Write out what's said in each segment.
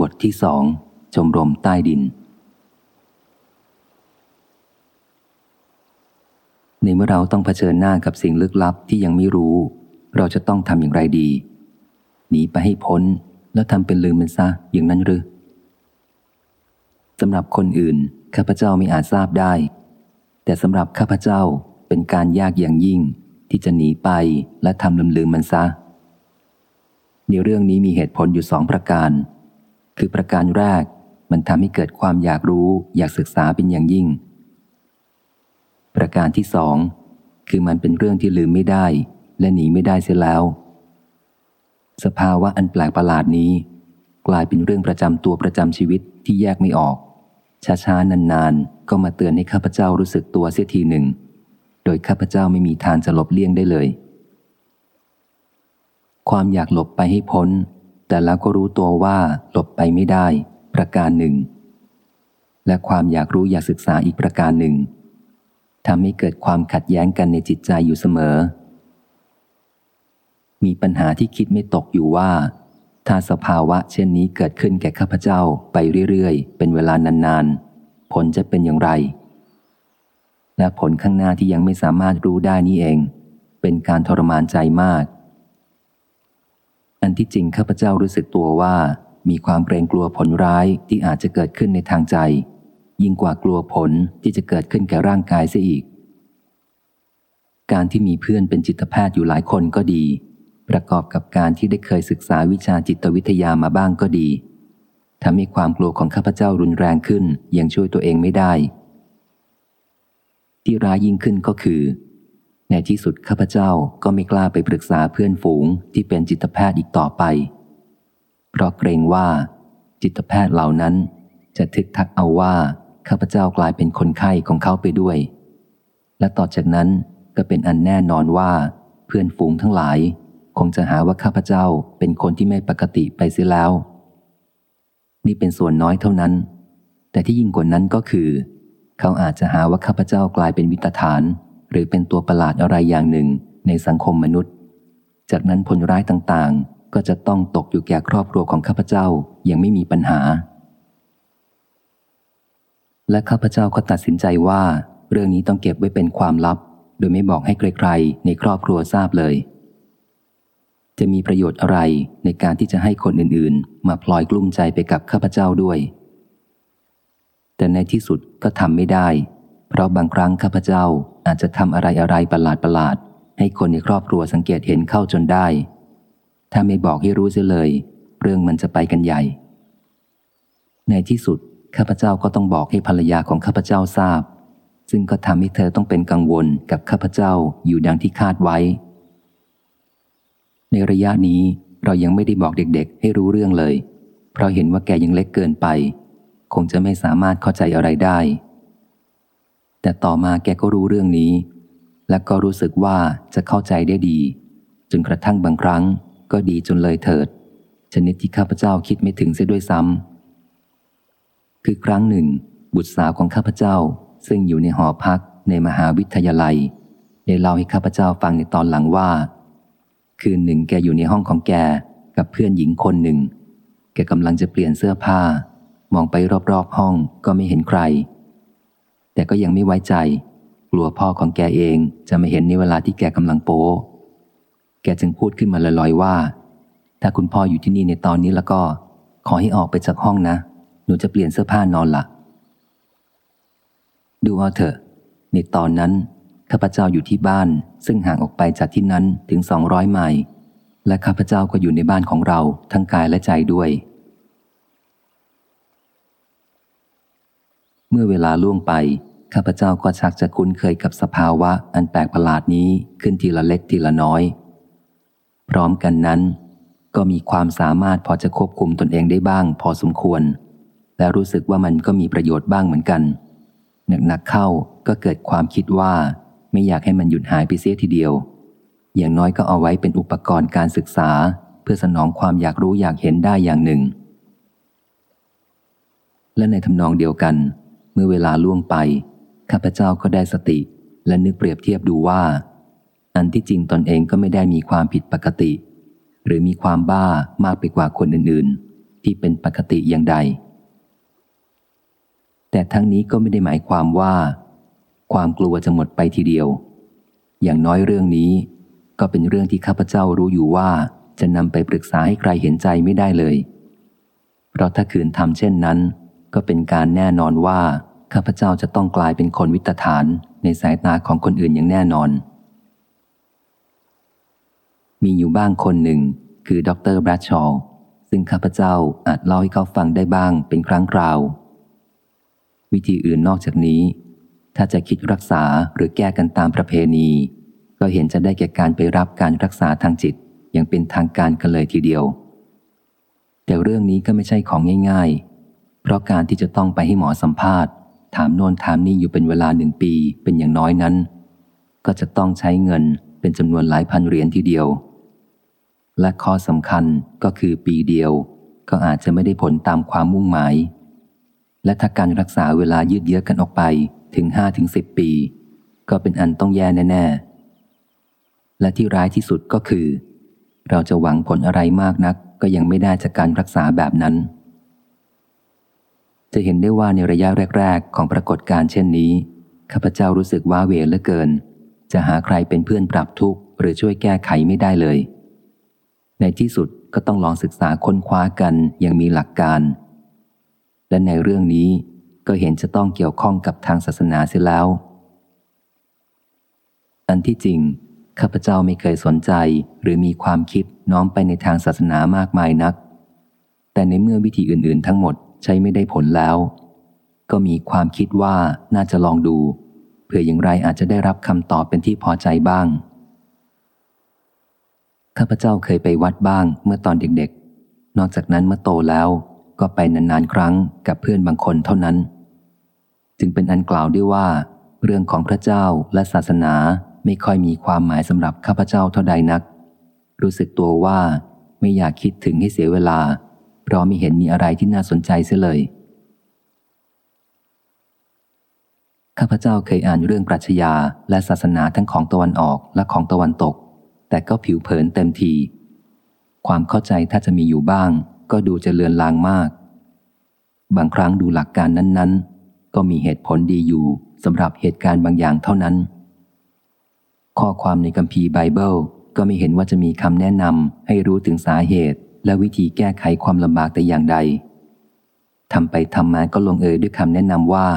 บทที่สองชมรมใต้ดิน ในเมื่อเราต้องเผชิญหน้ากับสิ่งลึกลับที่ยังไม่รู้ เราจะต้องทำอย่างไรดี หนีไปให้พ้นแล้วทำเป็นลืมมันซะอย่างนั้นหรือสำหรับคนอื่น ข้าพเจ้าไม่อาจทราบได้ แต่สำหรับข้าพเจ้าเป็นการยากอย่างยิ่ง ที่จะหนีไปและทำลืมลืมมันซะในเรื่องนี้มีเหตุผลอยู่สองประการ คือประการแรกมันทำให้เกิดความอยากรู้อยากศึกษาเป็นอย่างยิ่ง ประการที่สองคือมันเป็นเรื่องที่ลืมไม่ได้ และหนีไม่ได้เสียแล้ว สภาวะอันแปลกประหลาดนี้ กลายเป็นเรื่องประจำตัวประจำชีวิตที่แยกไม่ออก ช้าๆนานๆ ก็มาเตือนให้ข้าพเจ้ารู้สึกตัวเสียทีหนึ่ง โดยข้าพเจ้าไม่มีทางจะหลบเลี่ยงได้เลย ความอยากหลบไปให้พ้น แต่แล้วก็รู้ตัวว่าหลบไปไม่ได้ ประการหนึ่ง และความอยากรู้อยากศึกษาอีกประการหนึ่งทำให้เกิดความขัดแย้งกันในจิตใจอยู่เสมอ มีปัญหาที่คิดไม่ตกอยู่ว่า ถ้าสภาวะเช่นนี้เกิดขึ้นแก่ข้าพเจ้าไปเรื่อยๆ เป็นเวลานานๆ ผลจะเป็นอย่างไร และผลข้างหน้าที่ยังไม่สามารถรู้ได้นี่เอง เป็นการทรมานใจมาก อันที่จริงข้าพเจ้ารู้สึกตัวว่า มีความเกรงกลัวผลร้ายที่อาจจะเกิดขึ้นในทางใจ ยิ่งกว่ากลัวผลที่จะเกิดขึ้นแก่ร่างกายเสียอีก การที่มีเพื่อนเป็นจิตแพทย์อยู่หลายคนก็ดี ประกอบกับการที่ได้เคยศึกษาวิชาจิตวิทยามาบ้างก็ดีทำให้ความกลัวของข้าพเจ้ารุนแรงขึ้นยังช่วยตัวเองไม่ได้ ที่ร้ายยิ่งขึ้นก็คือ ในที่สุดข้าพเจ้าก็ไม่กล้าไปปรึกษาเพื่อนฝูงที่เป็นจิตแพทย์อีกต่อไป เพราะเกรงว่า จิตแพทย์เหล่านั้น จะทึกทักเอาว่าข้าพเจ้ากลายเป็นคนไข้ของเขาไปด้วย และต่อจากนั้นก็เป็นอันแน่นอนว่า เพื่อนฝูงทั้งหลาย คงจะหาว่าข้าพเจ้าเป็นคนที่ไม่ปกติไปเสียแล้ว นี่เป็นส่วนน้อยเท่านั้น แต่ที่ยิ่งกว่านั้นก็คือ เขาอาจจะหาว่าข้าพเจ้ากลายเป็นวิตฐาน หรือเป็นตัวประหลาดอะไรอย่างหนึ่งในสังคมมนุษย์ จากนั้นผลร้ายต่างๆ ก็จะต้องตกอยู่แก่ครอบครัวของข้าพเจ้าอย่างไม่มีปัญหา และข้าพเจ้าก็ตัดสินใจว่า เรื่องนี้ต้องเก็บไว้เป็นความลับ โดยไม่บอกให้ใครๆในครอบครัวทราบเลย จะมีประโยชน์อะไรในการที่จะให้คนอื่นๆ มาพลอยกลุ้มใจไปกับข้าพเจ้าด้วย แต่ในที่สุดก็ทำไม่ได้ เพราะบางครั้งข้าพเจ้าอาจจะทำอะไรอะไรประหลาดประหลาด ให้คนในครอบครัวสังเกตเห็นเข้าจนได้ ถ้าไม่บอกให้รู้เสียเลย เรื่องมันจะไปกันใหญ่ ในที่สุดข้าพเจ้าก็ต้องบอกให้ภรรยาของข้าพเจ้าทราบ ซึ่งก็ทำให้เธอต้องเป็นกังวลกับข้าพเจ้าอยู่ดังที่คาดไว้ ในระยะนี้เรายังไม่ได้บอกเด็กๆ ให้รู้เรื่องเลย เพราะเห็นว่าแกยังเล็กเกินไป คงจะไม่สามารถเข้าใจอะไรได้ แต่ต่อมาแกก็รู้เรื่องนี้ และก็รู้สึกว่าจะเข้าใจได้ดี จนกระทั่งบางครั้งก็ดีจนเลยเถิด ชนิดที่ข้าพเจ้าคิดไม่ถึงเสียด้วยซ้ำคือครั้งหนึ่ง บุตรสาวของข้าพเจ้าซึ่งอยู่ในหอพักในมหาวิทยาลัย ได้เล่าให้ข้าพเจ้าฟังในตอนหลังว่า คืนหนึ่งแกอยู่ในห้องของแกกับเพื่อนหญิงคนหนึ่ง แกกำลังจะเปลี่ยนเสื้อผ้า มองไปรอบๆห้องก็ไม่เห็นใคร แต่ก็ยังไม่ไว้ใจ กลัวพ่อของแกเองจะไม่เห็นในเวลาที่แกกำลังโป้แกจึงพูดขึ้นมาลอยๆว่า ถ้าคุณพ่ออยู่ที่นี่ในตอนนี้แล้วก็ ขอให้ออกไปจากห้องนะ หนูจะเปลี่ยนเสื้อผ้านอนล่ะดูเอาเถอะ ในตอนนั้นข้าพเจ้าอยู่ที่บ้าน ซึ่งห่างออกไปจากที่นั้นถึงสองร้อยไมล์และข้าพเจ้าก็อยู่ในบ้านของเราทั้งกายและใจด้วย เมื่อเวลาล่วงไป ข้าพเจ้าก็ชักจะคุ้นเคยกับสภาวะอันแปลกประหลาดนี้ขึ้นทีละเล็กทีละน้อย พร้อมกันนั้น ก็มีความสามารถพอจะควบคุมตนเองได้บ้าง พอสมควร และรู้สึกว่ามันก็มีประโยชน์บ้างเหมือนกันหนักๆเข้าก็เกิดความคิดว่าไม่อยากให้มันหยุดหายไปเสียทีเดียว อย่างน้อยก็เอาไว้เป็นอุปกรณ์การศึกษา เพื่อสนองความอยากรู้อยากเห็นได้อย่างหนึ่ง และในทำนองเดียวกัน เมื่อเวลาล่วงไป ข้าพเจ้าก็ได้สติ และนึกเปรียบเทียบดูว่า อันที่จริงตนเองก็ไม่ได้มีความผิดปกติ หรือมีความบ้ามากไปกว่าคนอื่นๆ ที่เป็นปกติอย่างใด แต่ทั้งนี้ก็ไม่ได้หมายความว่า ความกลัวจะหมดไปทีเดียว อย่างน้อยเรื่องนี้ ก็เป็นเรื่องที่ข้าพเจ้ารู้อยู่ว่าจะนำไปปรึกษาให้ใครเห็นใจไม่ได้เลย เพราะถ้าขืนทำเช่นนั้น ก็เป็นการแน่นอนว่า ข้าพเจ้าจะต้องกลายเป็นคนวิตฐานในสายตาของคนอื่นอย่างแน่นอน มีอยู่บ้างคนหนึ่ง คือดรแบรดชอลซึ่งข้าพเจ้าอาจเล่าให้เขาฟังได้บ้างเป็นครั้งคราว วิธีอื่นนอกจากนี้ ถ้าจะคิดรักษาหรือแก้กันตามประเพณี ก็เห็นจะได้แก่การไปรับการรักษาทางจิตอย่างเป็นทางการกันเลยทีเดียว แต่เรื่องนี้ก็ไม่ใช่ของง่าย ๆ เพราะการที่จะต้องไปให้หมอสัมภาษณ์ ถามโน่นถามนี่อยู่เป็นเวลาหนึ่งปีเป็นอย่างน้อยนั้น ก็จะต้องใช้เงินเป็นจำนวนหลายพันเหรียญทีเดียว และข้อสำคัญก็คือปีเดียว ก็อาจจะไม่ได้ผลตามความมุ่งหมาย และถ้าการรักษาเวลายืดเยื้อกันออกไปถึงห้าถึงสิบปี ก็เป็นอันต้องแย่แน่ ๆ และที่ร้ายที่สุดก็คือ เราจะหวังผลอะไรมากนักก็ยังไม่ได้จากการรักษาแบบนั้น จะเห็นได้ว่าในระยะแรก ๆ ของปรากฏการณ์เช่นนี้ข้าพเจ้ารู้สึกว้าเวรเหลือเกิน จะหาใครเป็นเพื่อนปรับทุกข์หรือช่วยแก้ไขไม่ได้เลย ในที่สุดก็ต้องลองศึกษาค้นคว้ากันอย่างมีหลักการ และในเรื่องนี้ก็เห็นจะต้องเกี่ยวข้องกับทางศาสนาเสียแล้ว อันที่จริงข้าพเจ้าไม่เคยสนใจหรือมีความคิดน้อมไปในทางศาสนามากมายนัก แต่ในเมื่อวิธีอื่น ๆ ทั้งหมด ช้ไม่ได้ผลแล้ว ก็มีความคิดว่าน่าจะลองดู เพื่ออย่างไรอาจจะได้รับคำตอบเป็นที่พอใจบ้าง ข้าพเจ้าเคยไปวัดบ้างเมื่อตอนเด็กๆ นอกจากนั้นเมื่อโตแล้วก็ไปนานๆ ครั้งกับเพื่อนบางคนเท่านั้น จึงเป็นอันกล่าวได้ว่า เรื่องของพระเจ้าและศาสนาไม่ค่อยมีความหมายสำหรับข้าพเจ้าเท่าใดนัก รู้สึกตัวว่าไม่อยากคิดถึงให้เสียเวลา เพราะไม่เห็นมีอะไรที่น่าสนใจเสียเลย ข้าพเจ้าเคยอ่านเรื่องปรัชญาและศาสนาทั้งของตะวันออกและของตะวันตก แต่ก็ผิวเผินเต็มที ความเข้าใจถ้าจะมีอยู่บ้าง ก็ดูจะเลือนลางมาก บางครั้งดูหลักการนั้น ๆ ก็มีเหตุผลดีอยู่สำหรับเหตุการณ์บางอย่างเท่านั้น ข้อความในคัมภีร์ไบเบิลก็ไม่เห็นว่าจะมีคำแนะนำให้รู้ถึงสาเหตุ และวิธีแก้ไขความลำบากแต่อย่างใดทำไปทำมาก็ลงเอยด้วยคำแนะนำว่า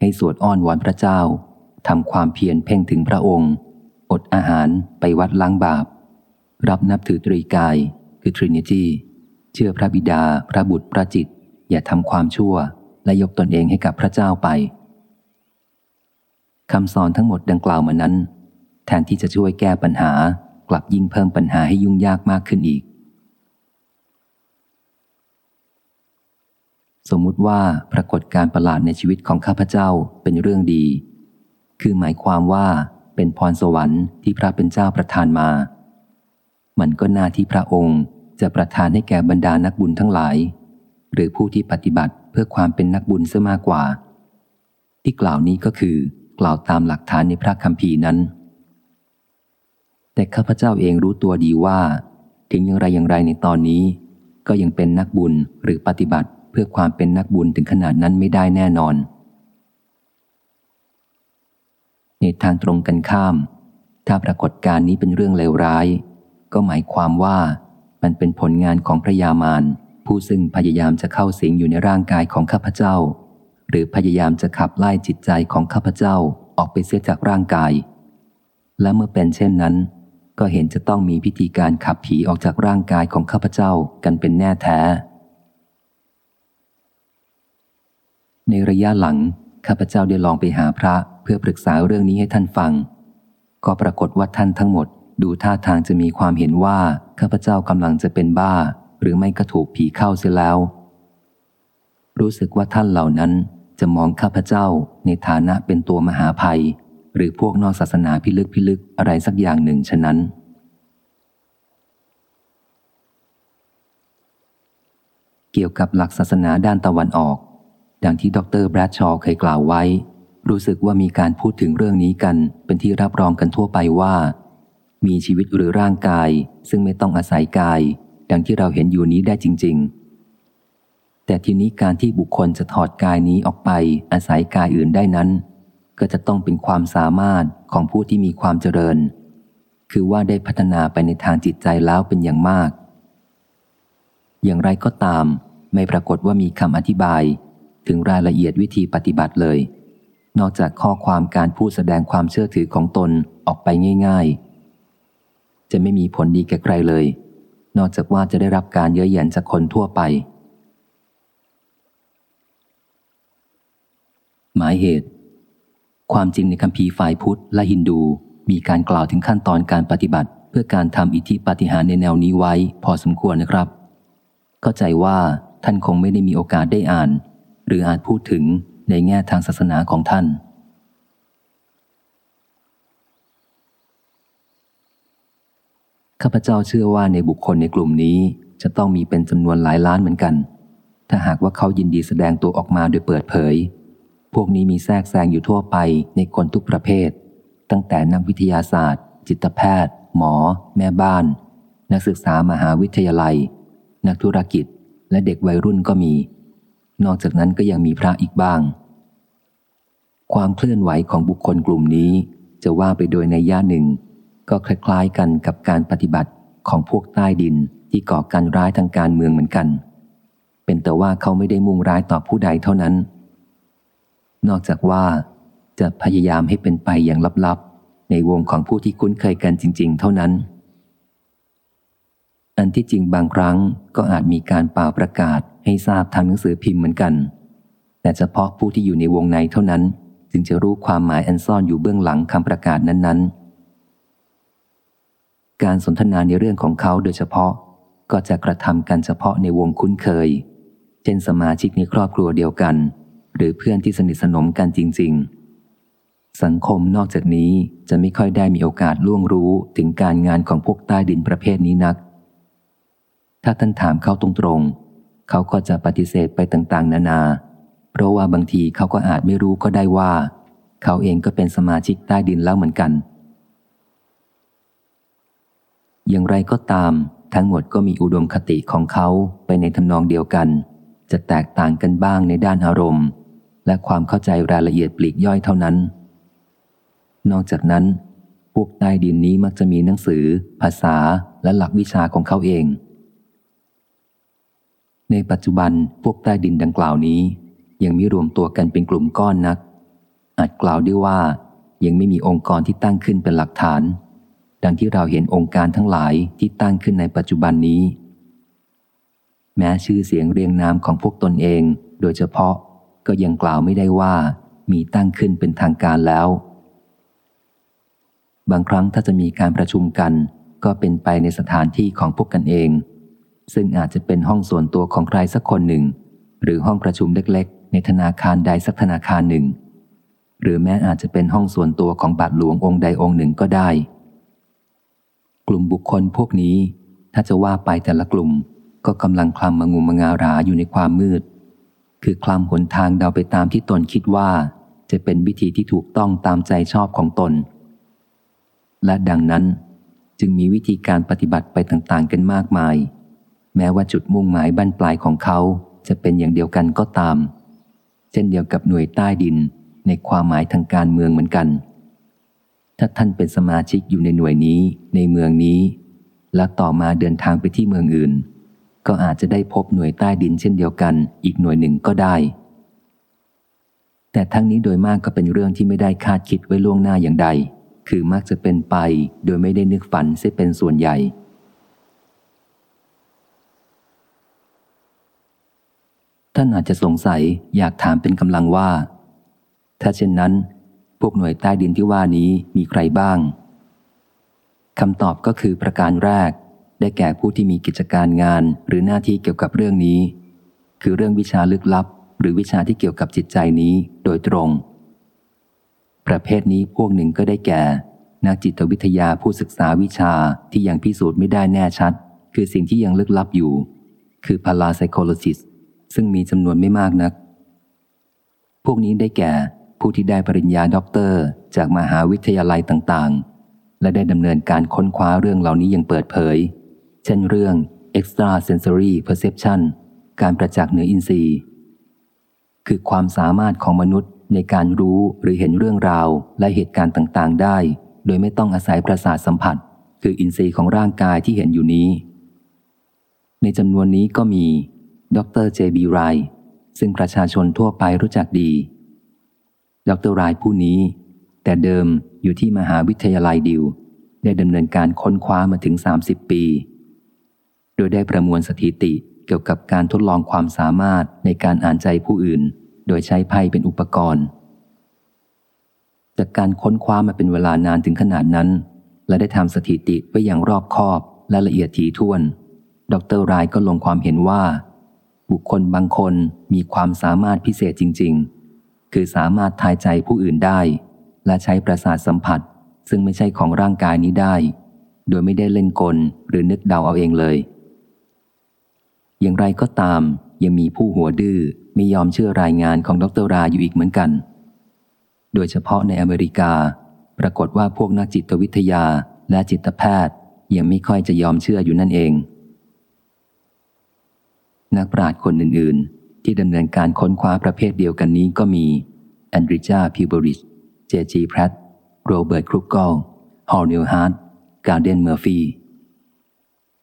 ให้สวดอ้อนวอนพระเจ้าทำความเพียรเพ่งถึงพระองค์ อดอาหารไปวัดล้างบาป รับนับถือตรีกาย คือทรินิตี้เชื่อพระบิดา พระบุตรพระจิต อย่าทำความชั่ว และยกตนเองให้กับพระเจ้าไปคำสอนทั้งหมดดังกล่าวมานั้น แทนที่จะช่วยแก้ปัญหากลับยิ่งเพิ่มปัญหาให้ยุ่งยากมากขึ้นอีก สมมุติว่าปรากฏการประหลาดในชีวิตของข้าพเจ้าเป็นเรื่องดี คือหมายความว่าเป็นพรสวรรค์ที่พระเป็นเจ้าประทานมา มันก็น่าที่พระองค์จะประทานให้แก่บรรดานักบุญทั้งหลาย หรือผู้ที่ปฏิบัติเพื่อความเป็นนักบุญเสียมากกว่า ที่กล่าวนี้ก็คือกล่าวตามหลักฐานในพระคัมภีร์นั้น แต่ข้าพเจ้าเองรู้ตัวดีว่า ถึงอย่างไรอย่างไรในตอนนี้ ก็ยังเป็นนักบุญหรือปฏิบัติ พื่อความเป็นนักบุญถึงขนาดนั้นไม่ได้แน่นอน ในทางตรงกันข้าม ถ้าปรากฏการนี้เป็นเรื่องเลวร้าย ก็หมายความว่ามันเป็นผลงานของพระยามารผู้ซึ่งพยายามจะเข้าสิงอยู่ในร่างกายของข้าพเจ้า หรือพยายามจะขับไล่จิตใจของข้าพเจ้าออกไปเสียจากร่างกาย และเมื่อเป็นเช่นนั้น ก็เห็นจะต้องมีพิธีการขับผีออกจากร่างกายของข้าพเจ้ากันเป็นแน่แท้ ในระยะหลังข้าพเจ้าได้ลองไปหาพระเพื่อปรึกษาเรื่องนี้ให้ท่านฟัง ก็ปรากฏว่าท่านทั้งหมด ดูท่าทางจะมีความเห็นว่าข้าพเจ้ากำลังจะเป็นบ้า หรือไม่ก็ถูกผีเข้าเสียแล้ว รู้สึกว่าท่านเหล่านั้นจะมองข้าพเจ้าในฐานะเป็นตัวมหาภัย หรือพวกนอกศาสนาพิลึกพิลึกอะไรสักอย่างหนึ่งฉะนั้น เกี่ยวกับหลักศาสนาด้านตะวันออก ดังที่ดรแบรดชอว์เคยกล่าวไว้ รู้สึกว่ามีการพูดถึงเรื่องนี้กัน เป็นที่รับรองกันทั่วไปว่า มีชีวิตหรือร่างกาย ซึ่งไม่ต้องอาศัยกาย ดังที่เราเห็นอยู่นี้ได้จริง ๆ แต่ทีนี้การที่บุคคลจะถอดกายนี้ออกไป อาศัยกายอื่นได้นั้น ก็จะต้องเป็นความสามารถของผู้ที่มีความเจริญ คือว่าได้พัฒนาไปในทางจิตใจแล้วเป็นอย่างมาก อย่างไรก็ตาม ไม่ปรากฏว่ามีคำอธิบาย ถึงรายละเอียดวิธีปฏิบัติเลย นอกจากข้อความการพูดแสดงความเชื่อถือของตนออกไปง่าย ๆ จะไม่มีผลดีแก่ใครเลย นอกจากว่าจะได้รับการเย้ยหยันจากคนทั่วไป หมายเหตุ ความจริงในคัมภีร์ฝ่ายพุทธและฮินดูมีการกล่าวถึงขั้นตอนการปฏิบัติ เพื่อการทำอิทธิปฏิหารในแนวนี้ไว้ พอสมควรนะครับ เข้าใจว่าท่านคงไม่ได้มีโอกาสได้อ่าน หรืออาจพูดถึงในแง่ทางศาสนาของท่าน ข้าพเจ้าเชื่อว่าในบุคคลในกลุ่มนี้จะต้องมีเป็นจำนวนหลายล้านเหมือนกัน ถ้าหากว่าเขายินดีแสดงตัวออกมาโดยเปิดเผย พวกนี้มีแทรกแซงอยู่ทั่วไปในคนทุกประเภท ตั้งแต่นักวิทยาศาสตร์ จิตแพทย์ หมอ แม่บ้าน นักศึกษามหาวิทยาลัย นักธุรกิจ และเด็กวัยรุ่นก็มี นอกจากนั้นก็ยังมีพระอีกบ้าง ความเคลื่อนไหวของบุคคลกลุ่มนี้จะว่าไปโดยในย่าหนึ่ง ก็คล้ายๆกันกับการปฏิบัติของพวกใต้ดินที่ก่อการร้ายทางการเมืองเหมือนกัน เป็นแต่ว่าเขาไม่ได้มุ่งร้ายต่อผู้ใดเท่านั้น นอกจากว่าจะพยายามให้เป็นไปอย่างลับๆ ในวงของผู้ที่คุ้นเคยกันจริง ๆ เท่านั้น อันที่จริงบางครั้งก็อาจมีการป่าประกาศให้ทราบทางหนังสือพิมพ์เหมือนกัน แต่เฉพาะผู้ที่อยู่ในวงในเท่านั้น จึงจะรู้ความหมายอันซ่อนอยู่เบื้องหลังคำประกาศนั้นๆ การสนทนาในเรื่องของเขาโดยเฉพาะก็จะกระทำกันเฉพาะในวงคุ้นเคย เช่นสมาชิกในครอบครัวเดียวกัน หรือเพื่อนที่สนิทสนมกันจริง ๆ สังคมนอกจากนี้จะไม่ค่อยได้มีโอกาสล่วงรู้ถึงการงานของพวกใต้ดินประเภทนี้นัก ถ้าท่านถามเขาตรงๆ เขาก็จะปฏิเสธไปต่างๆ นานา เพราะว่าบางทีเขาก็อาจไม่รู้ก็ได้ว่า เขาเองก็เป็นสมาชิกใต้ดินแล้วเหมือนกัน อย่างไรก็ตาม ทั้งหมดก็มีอุดมคติของเขาไปในทำนองเดียวกัน จะแตกต่างกันบ้างในด้านอารมณ์ และความเข้าใจรายละเอียดปลีกย่อยเท่านั้น นอกจากนั้น พวกใต้ดินนี้มักจะมีหนังสือ ภาษาและหลักวิชาของเขาเอง ในปัจจุบันพวกใต้ดินดังกล่าวนี้ ยังไม่รวมตัวกันเป็นกลุ่มก้อนนัก อาจกล่าวได้ว่ายังไม่มีองค์กรที่ตั้งขึ้นเป็นหลักฐาน ดังที่เราเห็นองค์การทั้งหลายที่ตั้งขึ้นในปัจจุบันนี้ แม้ชื่อเสียงเรียงนามของพวกตนเอง โดยเฉพาะก็ยังกล่าวไม่ได้ว่ามีตั้งขึ้นเป็นทางการแล้ว บางครั้งถ้าจะมีการประชุมกัน ก็เป็นไปในสถานที่ของพวกกันเอง ซึ่งอาจจะเป็นห้องส่วนตัวของใครสักคนหนึ่ง หรือห้องประชุมเล็กๆ ในธนาคารใดสักธนาคารหนึ่ง หรือแม้อาจจะเป็นห้องส่วนตัวของบาทหลวงองค์ใดองค์หนึ่งก็ได้ กลุ่มบุคคลพวกนี้ ถ้าจะว่าไปแต่ละกลุ่ม ก็กำลังคลำมางุมมงาราอยู่ในความมืด คือคลำหนทางเดาไปตามที่ตนคิดว่า จะเป็นวิธีที่ถูกต้องตามใจชอบของตน และดังนั้นจึงมีวิธีการปฏิบัติไปต่างๆ กันมากมาย แม้ว่าจุดมุ่งหมายบั้นปลายของเขาจะเป็นอย่างเดียวกันก็ตาม เช่นเดียวกับหน่วยใต้ดินในความหมายทางการเมืองเหมือนกัน ถ้าท่านเป็นสมาชิกอยู่ในหน่วยนี้ในเมืองนี้ และต่อมาเดินทางไปที่เมืองอื่น ก็อาจจะได้พบหน่วยใต้ดินเช่นเดียวกันอีกหน่วยหนึ่งก็ได้ แต่ทั้งนี้โดยมากก็เป็นเรื่องที่ไม่ได้คาดคิดไว้ล่วงหน้าอย่างใด คือมักจะเป็นไปโดยไม่ได้นึกฝันเสียเป็นส่วนใหญ่ ท่านอาจจะสงสัยอยากถามเป็นกำลังว่า ถ้าเช่นนั้น พวกหน่วยใต้ดินที่ว่านี้มีใครบ้างคำตอบก็คือประการแรก ได้แก่ผู้ที่มีกิจการงานหรือหน้าที่เกี่ยวกับเรื่องนี้ คือเรื่องวิชาลึกลับ หรือวิชาที่เกี่ยวกับจิตใจนี้โดยตรง ประเภทนี้พวกหนึ่งก็ได้แก่ นักจิตวิทยาผู้ศึกษาวิชาที่ยังพิสูจน์ไม่ได้แน่ชัด คือสิ่งที่ยังลึกลับอยู่ คือ parapsychologist ซึ่งมีจำนวนไม่มากนัก พวกนี้ได้แก่ผู้ที่ได้ปริญญาด็อกเตอร์จากมหาวิทยาลัยต่างๆ และได้ดำเนินการค้นคว้าเรื่องเหล่านี้อย่างเปิดเผย เช่นเรื่อง extrasensory perception การประจักษ์เหนืออินทรีย์ คือความสามารถของมนุษย์ในการรู้หรือเห็นเรื่องราวและเหตุการณ์ต่างๆ ได้ โดยไม่ต้องอาศัยประสาทสัมผัส คืออินทรีย์ของร่างกายที่เห็นอยู่นี้ ในจำนวนนี้ก็มี ดรเจบีไรซึ่งประชาชนทั่วไปรู้จักดี ดรไรผู้นี้ แต่เดิมอยู่ที่มหาวิทยาลัยดิว ได้ดำเนินการค้นคว้ามาถึง 30 ปี โดยได้ประมวลสถิติเกี่ยวกับการทดลองความสามารถในการอ่านใจผู้อื่น โดยใช้ไพ่เป็นอุปกรณ์ จากการค้นคว้ามาเป็นเวลานานถึงขนาดนั้น และได้ทำสถิติไว้อย่างรอบคอบและละเอียดถี่ถ้วน ดรรายก็ลงความเห็นว่า บุคคลบางคนมีความสามารถพิเศษจริง ๆ คือสามารถทายใจผู้อื่นได้ และใช้ประสาทสัมผัส ซึ่งไม่ใช่ของร่างกายนี้ได้ โดยไม่ได้เล่นกลหรือนึกเดาเอาเองเลย อย่างไรก็ตาม ยังมีผู้หัวดื้อไม่ยอมเชื่อรายงานของดร.ไรน์อยู่อีกเหมือนกัน โดยเฉพาะในอเมริกา ปรากฏว่าพวกนักจิตวิทยาและจิตแพทย์ยังไม่ค่อยจะยอมเชื่ออยู่นั่นเอง นักปราชญ์คนอื่น ๆ ที่ดำเนินการค้นคว้าประเภทเดียวกันนี้ก็มี Andrija Puharich J.G. Pratt Robert Crookall Hornell Hart Gardner Murphy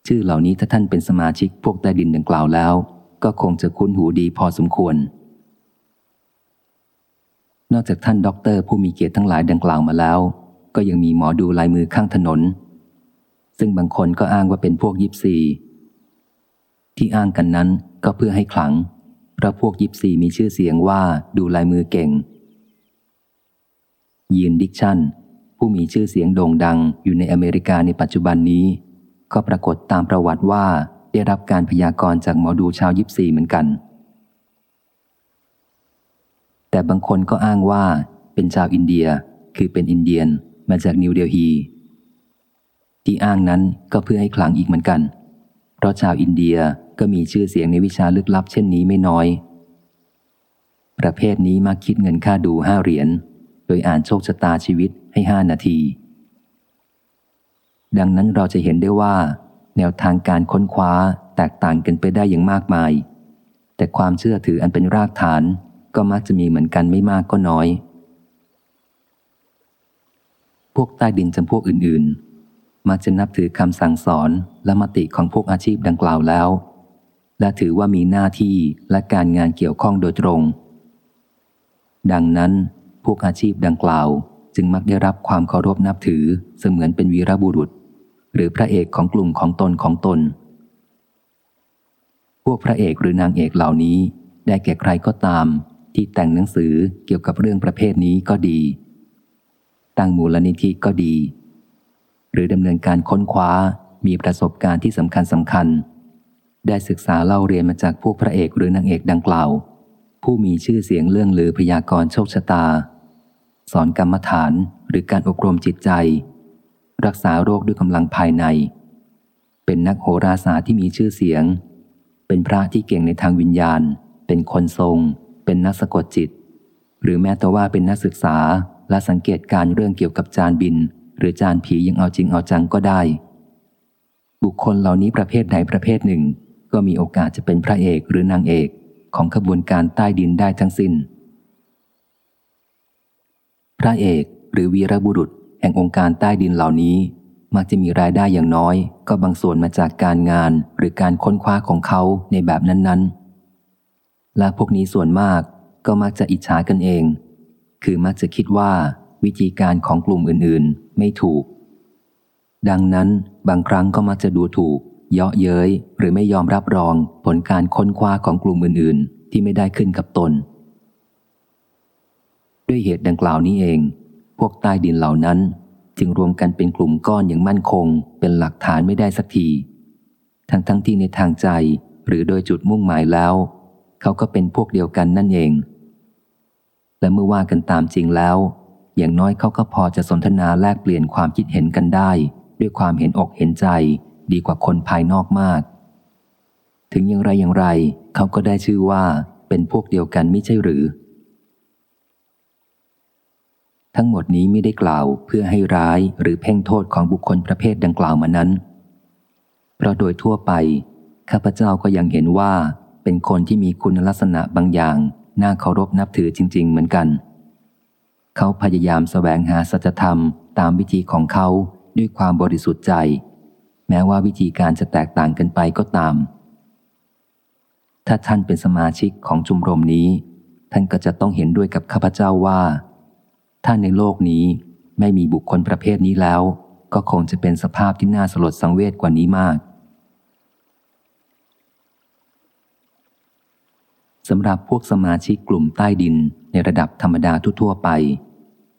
ชื่อเหล่านี้ถ้าท่านเป็นสมาชิกพวกใต้ดินดังกล่าวแล้ว ก็คงจะคุ้นหูดีพอสมควร นอกจากท่านด็อกเตอร์ผู้มีเกียรติทั้งหลายดังกล่าวมาแล้ว ก็ยังมีหมอดูลายมือข้างถนน ซึ่งบางคนก็อ้างว่าเป็นพวกยิปซี ที่อ้างกันนั้นก็เพื่อให้ขลังเพราะพวกยิปซีมีชื่อเสียงว่าดูลายมือเก่ง Jeane Dixonผู้มีชื่อเสียงโด่งดังอยู่ในอเมริกาในปัจจุบันนี้ ก็ปรากฏตามประวัติว่าได้รับการพยากรณ์จากหมอดูชาวยิปซีเหมือนกัน แต่บางคนก็อ้างว่าเป็นชาวอินเดียคือเป็นอินเดียนมาจากนิวเดลีที่อ้างนั้นก็เพื่อให้ขลังอีกเหมือนกัน เพราะชาวอินเดียก็มีชื่อเสียงในวิชาลึกลับเช่นนี้ไม่น้อย ประเภทนี้มาคิดเงินค่าดูห้าเหรียญ โดยอ่านโชคชะตาชีวิตให้ห้านาที ดังนั้นเราจะเห็นได้ว่า แนวทางการค้นคว้าแตกต่างกันไปได้อย่างมากมาย แต่ความเชื่อถืออันเป็นรากฐานก็มักจะมีเหมือนกันไม่มากก็น้อย พวกใต้ดินจำพวกอื่น มักจะนับถือคำสั่งสอนและมติของพวกอาชีพดังกล่าวแล้ว และถือว่ามีหน้าที่และการงานเกี่ยวข้องโดยตรง ดังนั้น พวกอาชีพดังกล่าว จึงมักได้รับความเคารพนับถือเสมือนเป็นวีรบุรุษ หรือพระเอกของกลุ่มของตนของตน พวกพระเอกหรือนางเอกเหล่านี้ ได้แก่ใครก็ตาม ที่แต่งหนังสือเกี่ยวกับเรื่องประเภทนี้ก็ดี ตั้งมูลนิธิก็ดี หรือดำเนินการค้นคว้ามีประสบการณ์ที่สำคัญสำคัญ ได้ศึกษาเล่าเรียนมาจากพวกพระเอกหรือนางเอกดังกล่าว ผู้มีชื่อเสียงเรื่องลือพยากรณ์โชคชะตา สอนกรรมฐานหรือการอบรมจิตใจ รักษาโรคด้วยกำลังภายใน เป็นนักโหราศาสตร์ที่มีชื่อเสียง เป็นพระที่เก่งในทางวิญญาณ เป็นคนทรง เป็นนักสะกดจิต หรือแม้แต่ว่าเป็นนักศึกษาและสังเกตการเรื่องเกี่ยวกับจานบิน หรือจานผียังเอาจริงเอาจังก็ได้ บุคคลเหล่านี้ประเภทใดประเภทหนึ่ง ก็มีโอกาสจะเป็นพระเอกหรือนางเอกของขบวนการใต้ดินได้ทั้งสิน้น พระเอกหรือวีรบุรุษแห่งองค์การใต้ดินเหล่านี้ มักจะมีรายได้อย่างน้อย ก็บางส่วนมาจากการงานหรือการค้นคว้าของเขาในแบบนั้นๆ และพวกนี้ส่วนมากก็มักจะอิจฉากันเอง คือมักจะคิดว่า วิธีการของกลุ่มอื่นๆ ไม่ถูก ดังนั้นบางครั้งก็มักจะดูถูก เยาะเย้ยหรือไม่ยอมรับรองผลการค้นคว้าของกลุ่มอื่นๆ ที่ไม่ได้ขึ้นกับตน ด้วยเหตุดังกล่าวนี้เอง พวกใต้ดินเหล่านั้น จึงรวมกันเป็นกลุ่มก้อนอย่างมั่นคง เป็นหลักฐานไม่ได้สักที ทั้งทั้งที่ในทางใจหรือโดยจุดมุ่งหมายแล้ว เขาก็เป็นพวกเดียวกันนั่นเองและเมื่อว่ากันตามจริงแล้ว อย่างน้อยเขาก็พอจะสนทนาแลกเปลี่ยนความคิดเห็นกันได้ ด้วยความเห็นอกเห็นใจ ดีกว่าคนภายนอกมาก ถึงอย่างไรอย่างไร เขาก็ได้ชื่อว่าเป็นพวกเดียวกันไม่ใช่หรือ ทั้งหมดนี้ไม่ได้กล่าวเพื่อให้ร้ายหรือเพ่งโทษของบุคคลประเภทดังกล่าวมานั้น เพราะโดยทั่วไปข้าพเจ้าก็ยังเห็นว่าเป็นคนที่มีคุณลักษณะบางอย่าง น่าเคารพนับถือจริง ๆ เหมือนกัน เขาพยายามสแสวงหาสัจธรรมตามวิธีของเขาด้วยความบริสุทธิ์ใจ แม้ว่าวิธีการจะแตกต่างกันไปก็ตาม ถ้าท่านเป็นสมาชิกของชุมรมนี้ ท่านก็จะต้องเห็นด้วยกับข้าพเจ้าว่า ถ้าในโลกนี้ไม่มีบุคคลประเภทนี้แล้ว ก็คงจะเป็นสภาพที่น่าสลดสังเวชกว่านี้มาก สำหรับพวกสมาชิกกลุ่มใต้ดินในระดับธรรมดาทั่วไป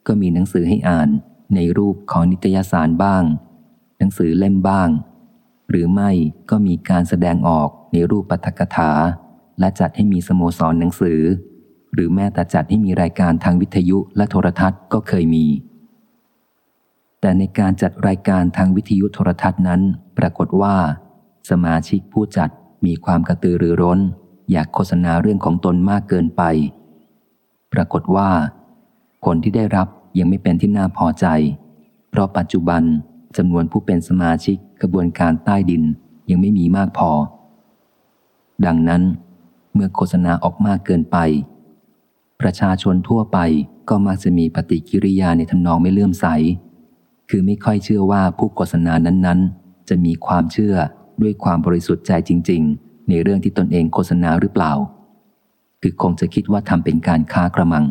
ก็มีหนังสือให้อ่านในรูปของนิตยสารบ้าง หนังสือเล่มบ้าง หรือไม่ก็มีการแสดงออกในรูปปัทกถา และจัดให้มีสโมสรหนังสือ หรือแม้แต่จัดให้มีรายการทางวิทยุและโทรทัศน์ก็เคยมี แต่ในการจัดรายการทางวิทยุโทรทัศน์นั้น ปรากฏว่า สมาชิกผู้จัดมีความกระตือรือร้น อยากโฆษณาเรื่องของตนมากเกินไป ปรากฏว่าคนที่ได้รับยังไม่เป็นที่น่าพอใจ เพราะปัจจุบันจำนวนผู้เป็นสมาชิกกระบวนการใต้ดินยังไม่มีมากพอ ดังนั้น เมื่อโฆษณาออกมากเกินไป ประชาชนทั่วไปก็มักจะมีปฏิกิริยาในทำนองไม่เลื่อมใส คือไม่ค่อยเชื่อว่าผู้โฆษณานั้นๆ จะมีความเชื่อด้วยความบริสุทธิ์ใจจริง ๆ ในเรื่องที่ตนเองโฆษณาหรือเปล่า คือคงจะคิดว่าทำเป็นการค้ากระมัง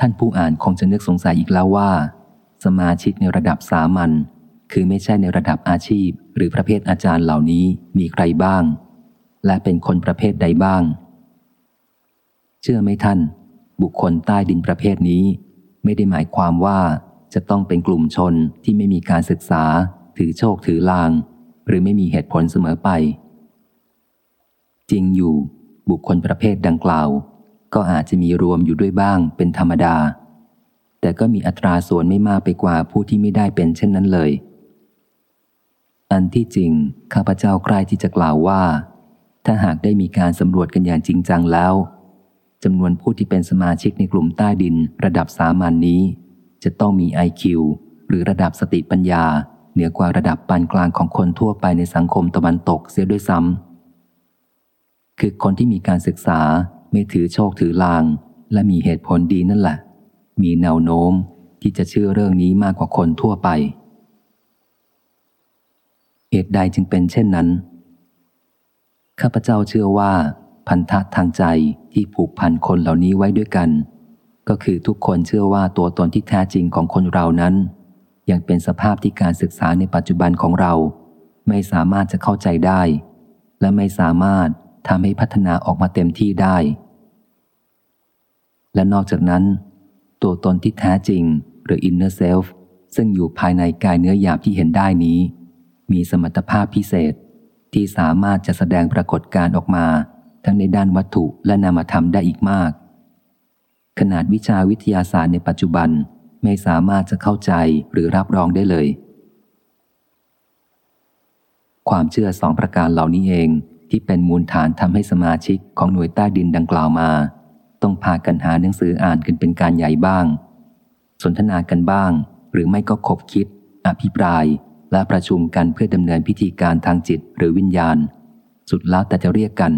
ท่านผู้อ่านคงจะนึกสงสัยอีกแล้วว่า สมาชิกในระดับสามัญคือไม่ใช่ในระดับอาชีพ หรือประเภทอาจารย์เหล่านี้มีใครบ้าง และเป็นคนประเภทใดบ้าง เชื่อไหมท่าน บุคคลใต้ดินประเภทนี้ ไม่ได้หมายความว่า จะต้องเป็นกลุ่มชนที่ไม่มีการศึกษา ถือโชคถือลาง หรือไม่มีเหตุผลเสมอไป จริงอยู่ บุคคลประเภทดังกล่าว ก็อาจจะมีรวมอยู่ด้วยบ้างเป็นธรรมดา แต่ก็มีอัตราส่วนไม่มากไปกว่าผู้ที่ไม่ได้เป็นเช่นนั้นเลย อันที่จริง ข้าพเจ้าใกล้ที่จะกล่าวว่า ถ้าหากได้มีการสำรวจกันอย่างจริงจังแล้วจำนวนผู้ที่เป็นสมาชิกในกลุ่มใต้ดินระดับสามัญนนี้ จะต้องมี IQ หรือระดับสติปัญญา เหนือกว่าระดับปานกลางของคนทั่วไปในสังคมตะวันตกเสียด้วยซ้ำคือคนที่มีการศึกษาไม่ถือโชคถือลาง และมีเหตุผลดีนั่นแหละ มีแนวโน้มที่จะเชื่อเรื่องนี้มากกว่าคนทั่วไป เหตุใดจึงเป็นเช่นนั้น ข้าพเจ้าเชื่อว่า พันธะทางใจที่ผูกพันคนเหล่านี้ไว้ด้วยกัน ก็คือทุกคนเชื่อว่าตัวตนที่แท้จริงของคนเรานั้น ยังเป็นสภาพที่การศึกษาในปัจจุบันของเรา ไม่สามารถจะเข้าใจได้ และไม่สามารถทำให้พัฒนาออกมาเต็มที่ได้ และนอกจากนั้น ตัวตนที่แท้จริง หรือ inner self ซึ่งอยู่ภายในกายเนื้อหยาบที่เห็นได้นี้ มีสมรรถภาพพิเศษที่สามารถจะแสดงปรากฏการออกมา ทั้งในด้านวัตถุและนามธรรมได้อีกมาก ขนาดวิชาวิทยาศาสตร์ในปัจจุบันไม่สามารถจะเข้าใจหรือรับรองได้เลย ความเชื่อสองประการเหล่านี้เองที่เป็นมูลฐานทำให้สมาชิกของหน่วยใต้ดินดังกล่าวมา ต้องพากันหาหนังสืออ่านกันเป็นการใหญ่บ้าง สนทนากันบ้าง หรือไม่ก็คบคิด อภิปราย และประชุมกันเพื่อดำเนินพิธีการทางจิตหรือวิญญาณ สุดแล้วแต่จะเรียกกัน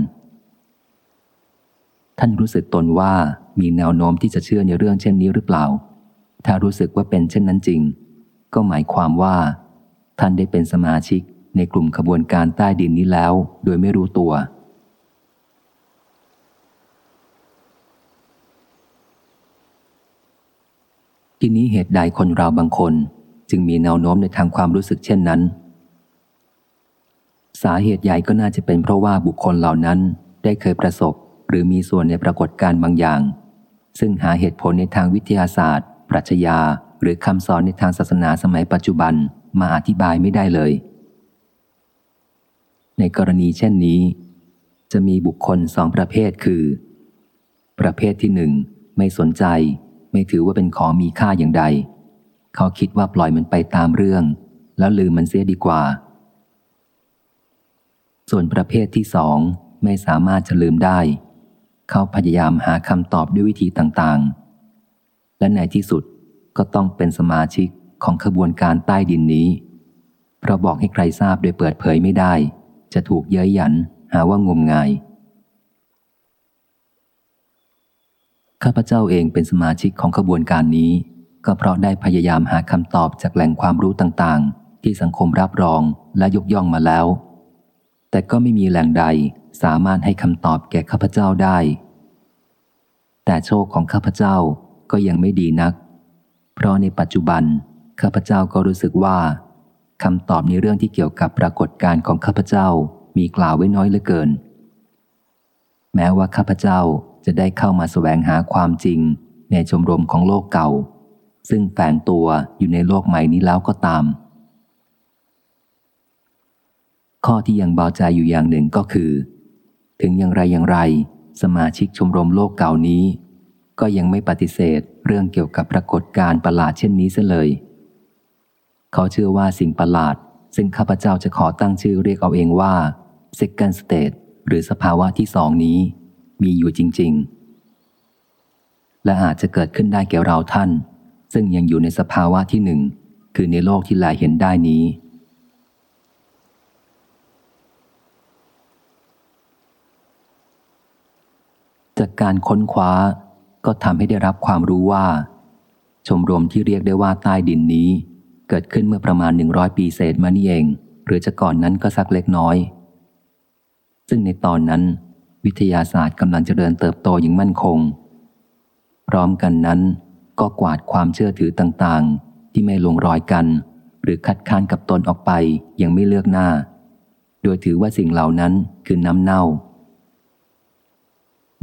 ท่านรู้สึกตนว่า มีแนวโน้มที่จะเชื่อในเรื่องเช่นนี้หรือเปล่า ถ้ารู้สึกว่าเป็นเช่นนั้นจริง ก็หมายความว่า ท่านได้เป็นสมาชิกในกลุ่มขบวนการใต้ดินนี้แล้ว โดยไม่รู้ตัว ทีนี้เหตุใดคนเราบางคน จึงมีแนวโน้มในทางความรู้สึกเช่นนั้น สาเหตุใหญ่ก็น่าจะเป็นเพราะว่าบุคคลเหล่านั้นได้เคยประสบหรือมีส่วนในปรากฏการณ์บางอย่าง ซึ่งหาเหตุผลในทางวิทยาศาสตร์ ปรัชญา หรือคำสอนในทางศาสนาสมัยปัจจุบันมาอธิบายไม่ได้เลย ในกรณีเช่นนี้ จะมีบุคคลสองประเภทคือ ประเภทที่หนึ่งไม่สนใจ ไม่ถือว่าเป็นของมีค่าอย่างใด เขาคิดว่าปล่อยมันไปตามเรื่อง แล้วลืมมันเสียดีกว่า ส่วนประเภทที่สองไม่สามารถจะลืมได้ เขาพยายามหาคำตอบด้วยวิธีต่างๆ และในที่สุดก็ต้องเป็นสมาชิกของขบวนการใต้ดินนี้ เพราะบอกให้ใครทราบโดยเปิดเผยไม่ได้ จะถูกเย้ยหยันหาว่างมงาย ข้าพเจ้าเองเป็นสมาชิกของขบวนการนี้ ก็เพราะได้พยายามหาคำตอบจากแหล่งความรู้ต่างๆ ที่สังคมรับรองและยกย่องมาแล้ว แต่ก็ไม่มีแหล่งใด สามารถให้คำตอบแก่ข้าพเจ้าได้ แต่โชคของข้าพเจ้าก็ยังไม่ดีนัก เพราะในปัจจุบันข้าพเจ้าก็รู้สึกว่าคำตอบในเรื่องที่เกี่ยวกับปรากฏการณ์ของข้าพเจ้ามีกล่าวไว้น้อยเหลือเกิน แม้ว่าข้าพเจ้าจะได้เข้ามาสแสวงหาความจริงในชมรมของโลกเก่า ซึ่งแฝงตัวอยู่ในโลกใหม่นี้แล้วก็ตาม ข้อที่ยังเบาใจอยู่อย่างหนึ่งก็คือ ถึงอย่างไรอย่างไร สมาชิกชมรมโลกเก่านี้ ก็ยังไม่ปฏิเสธเรื่องเกี่ยวกับปรากฏการณ์ประหลาดเช่นนี้เสียเลย เขาเชื่อว่าสิ่งประหลาด ซึ่งข้าพเจ้าจะขอตั้งชื่อเรียกเอาเองว่า second state หรือสภาวะที่สองนี้ มีอยู่จริง ๆ และอาจจะเกิดขึ้นได้แก่เราท่าน ซึ่งยังอยู่ในสภาวะที่หนึ่งคือในโลกที่ลายเห็นได้นี้ จากการค้นคว้า ก็ทำให้ได้รับความรู้ว่า ชมรมที่เรียกได้ว่าใต้ดินนี้ เกิดขึ้นเมื่อประมาณหนึ่งร้อยปีเศษมานี่เอง หรือจะก่อนนั้นก็สักเล็กน้อย ซึ่งในตอนนั้น วิทยาศาสตร์กำลังจเจริญเติบโตอย่างมั่นคง พร้อมกันนั้นก็กวาดความเชื่อถือต่างๆ ที่ไม่ลงรอยกัน หรือคัดค้านกับตนออกไปยังไม่เลือกหน้า โดยถือว่าสิ่งเหล่านั้นคือน้ำเน่า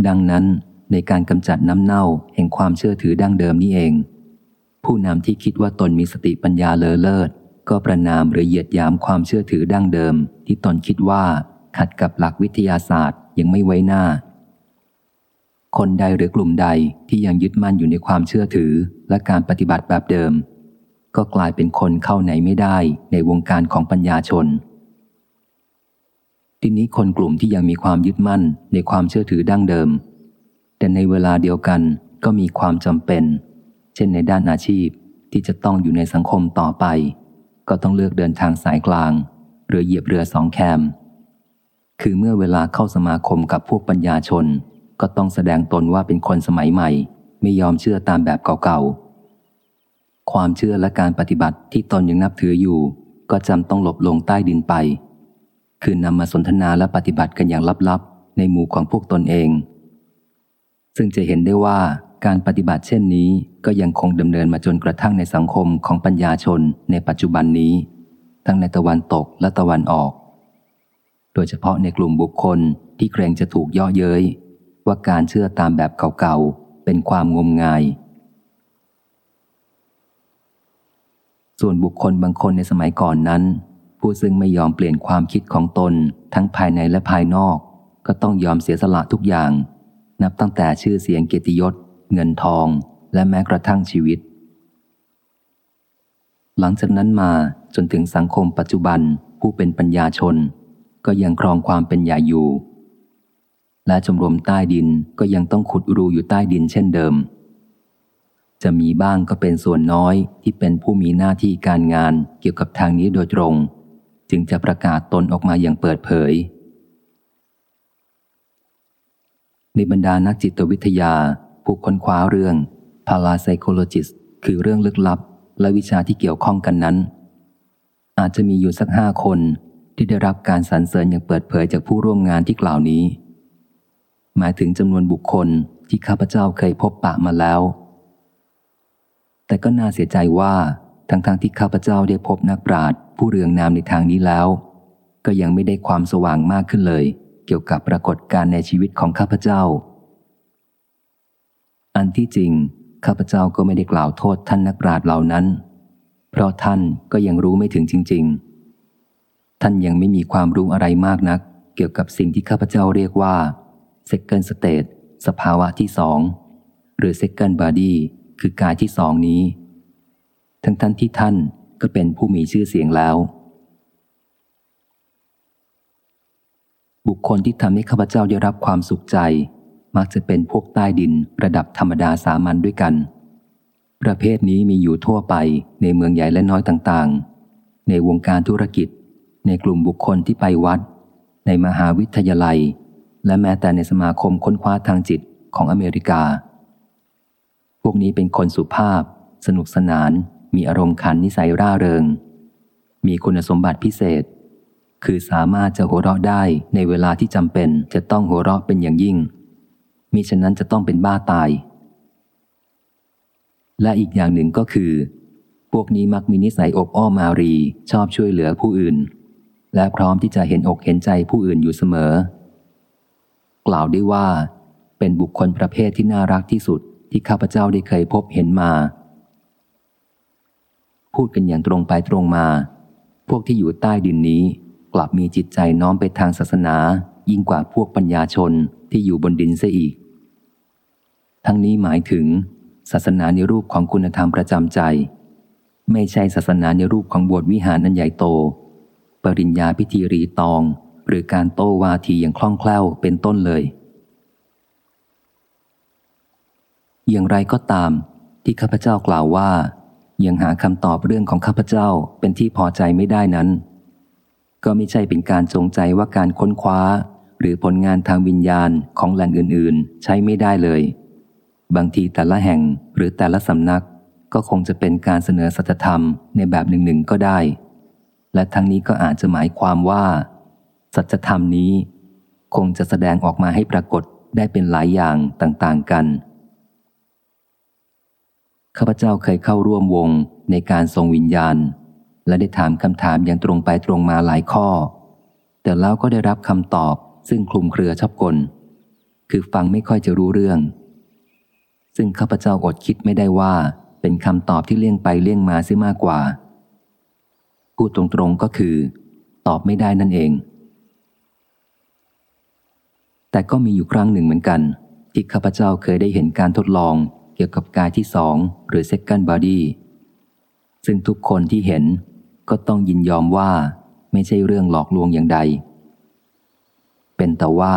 ดังนั้นในการกำจัดน้ำเน่าแห่งความเชื่อถือดั้งเดิมนี้เอง ผู้นำที่คิดว่าตนมีสติปัญญาเลอเลิศ ก็ประนามหรือเหยียดยามความเชื่อถือดั้งเดิม ที่ตนคิดว่าขัดกับหลักวิทยาศาสตร์ยังไม่ไว้หน้า คนใดหรือกลุ่มใดที่ยังยึดมั่นอยู่ในความเชื่อถือและการปฏิบัติแบบเดิม ก็กลายเป็นคนเข้าไหนไม่ได้ในวงการของปัญญาชน ทีนี้คนกลุ่มที่ยังมีความยึดมั่นในความเชื่อถือดั้งเดิม แต่ในเวลาเดียวกันก็มีความจำเป็น เช่นในด้านอาชีพที่จะต้องอยู่ในสังคมต่อไป ก็ต้องเลือกเดินทางสายกลาง หรือเหยียบเรือสองแคม คือเมื่อเวลาเข้าสมาคมกับพวกปัญญาชน ก็ต้องแสดงตนว่าเป็นคนสมัยใหม่ ไม่ยอมเชื่อตามแบบเก่าๆ ความเชื่อและการปฏิบัติที่ตนยังนับถืออยู่ ก็จำต้องหลบลงใต้ดินไป คือนำมาสนทนาและปฏิบัติกันอย่างลับๆ ในหมู่ของพวกตนเอง ซึ่งจะเห็นได้ว่าการปฏิบัติเช่นนี้ก็ยังคงดำเนินมาจนกระทั่งในสังคมของปัญญาชนในปัจจุบันนี้ ทั้งในตะวันตกและตะวันออก โดยเฉพาะในกลุ่มบุคคลที่เกรงจะถูกย่อเย้ย ว่าการเชื่อตามแบบเก่าๆ เป็นความงมงาย ส่วนบุคคลบางคนในสมัยก่อนนั้น ผู้ซึ่งไม่ยอมเปลี่ยนความคิดของตน ทั้งภายในและภายนอก ก็ต้องยอมเสียสละทุกอย่าง นับตั้งแต่ชื่อเสียงเกียรติยศ เงินทอง และแม้กระทั่งชีวิต หลังจากนั้นมาจนถึงสังคมปัจจุบันผู้เป็นปัญญาชน ก็ยังครองความเป็นใหญ่อยู่ และชมรมใต้ดินก็ยังต้องขุดรูอยู่ใต้ดินเช่นเดิม จะมีบ้างก็เป็นส่วนน้อยที่เป็นผู้มีหน้าที่การงานเกี่ยวกับทางนี้โดยตรง จึงจะประกาศตนออกมาอย่างเปิดเผย ในบรรดานักจิตวิทยา ผู้ค้นคว้าเรื่อง parapsychologist คือเรื่องลึกลับ และวิชาที่เกี่ยวข้องกันนั้น อาจจะมีอยู่สักห้าคนที่ได้รับการสรรเสริญอย่างเปิดเผยจากผู้ร่วมงานที่กล่าวนี้ หมายถึงจำนวนบุคคลที่ข้าพเจ้าเคยพบปะมาแล้ว แต่ก็น่าเสียใจว่า ทั้งๆทที่ข้าพเจ้าได้พบนักปราชญ์ผู้เรืองนามในทางนี้แล้ว ก็ยังไม่ได้ความสว่างมากขึ้นเลย เกี่ยวกับปรากฏการในชีวิตของข้าพเจ้า อันที่จริง ข้าพเจ้าก็ไม่ได้กล่าวโทษท่านนักปราชญ์เหล่านั้น เพราะท่านก็ยังรู้ไม่ถึงจริง ๆ ท่านยังไม่มีความรู้อะไรมากนัก เกี่ยวกับสิ่งที่ข้าพเจ้าเรียกว่า second state สภาวะที่สองหรือ second body คือกายที่สองนี้ ทั้งท่านที่ท่านก็เป็นผู้มีชื่อเสียงแล้ว บุคคลที่ทำให้ข้าพเจ้าได้รับความสุขใจ มักจะเป็นพวกใต้ดินระดับธรรมดาสามัญด้วยกัน ประเภทนี้มีอยู่ทั่วไปในเมืองใหญ่และน้อยต่างๆ ในวงการธุรกิจ ในกลุ่มบุคคลที่ไปวัด ในมหาวิทยาลัย และแม้แต่ในสมาคมค้นคว้าทางจิตของอเมริกา พวกนี้เป็นคนสุภาพ สนุกสนาน มีอารมณ์ขันนิสัยร่าเริง มีคุณสมบัติพิเศษ คือสามารถจะหัวเราะได้ในเวลาที่จำเป็นจะต้องหัวเราะเป็นอย่างยิ่งมิฉะนั้นจะต้องเป็นบ้าตาย และอีกอย่างหนึ่งก็คือ พวกนี้มักมีนิสัยอบอ้อมารี ชอบช่วยเหลือผู้อื่น และพร้อมที่จะเห็นอกเห็นใจผู้อื่นอยู่เสมอ กล่าวได้ว่า เป็นบุคคลประเภทที่น่ารักที่สุดที่ข้าพเจ้าได้เคยพบเห็นมา พูดกันอย่างตรงไปตรงมา พวกที่อยู่ใต้ดินนี้ กลับมีจิตใจน้อมไปทางศาสนา ยิ่งกว่าพวกปัญญาชนที่อยู่บนดินเสียอีก ทั้งนี้หมายถึง ศาสนาในรูปของคุณธรรมประจำใจ ไม่ใช่ศาสนาในรูปของบวชวิหารนันใหญ่โต ปริญญาพิธีรีตอง หรือการโต้วาทีอย่างคล่องแคล่วเป็นต้นเลย อย่างไรก็ตามที่ข้าพเจ้ากล่าวว่า ยังหาคำตอบเรื่องของข้าพเจ้าเป็นที่พอใจไม่ได้นั้น ก็ไม่ใช่เป็นการจงใจว่าการค้นคว้า หรือผลงานทางวิญญาณของแหล่งอื่นๆ ใช้ไม่ได้เลย บางทีแต่ละแห่งหรือแต่ละสำนักก็คงจะเป็นการเสนอสัจธรรมในแบบหนึ่งๆก็ได้ และทั้งนี้ก็อาจจะหมายความว่า สัจธรรมนี้ คงจะแสดงออกมาให้ปรากฏได้เป็นหลายอย่างต่างๆกัน ข้าพเจ้าเคยเข้าร่วมวงในการทรงวิญญาณ และได้ถามคำถามอย่างตรงไปตรงมาหลายข้อ แต่แล้วก็ได้รับคำตอบซึ่งคลุมเครือชับกล คือฟังไม่ค่อยจะรู้เรื่อง ซึ่งข้าพเจ้าอดคิดไม่ได้ว่า เป็นคำตอบที่เลี่ยงไปเลี่ยงมาซิมากกว่าพูดตรงๆก็คือ ตอบไม่ได้นั่นเอง แต่ก็มีอยู่ครั้งหนึ่งเหมือนกัน ที่ข้าพเจ้าเคยได้เห็นการทดลอง เกี่ยวกับกายที่สองหรือ second body ซึ่งทุกคนที่เห็นก็ต้องยินยอมว่าไม่ใช่เรื่องหลอกลวงอย่างใด เป็นแต่ว่า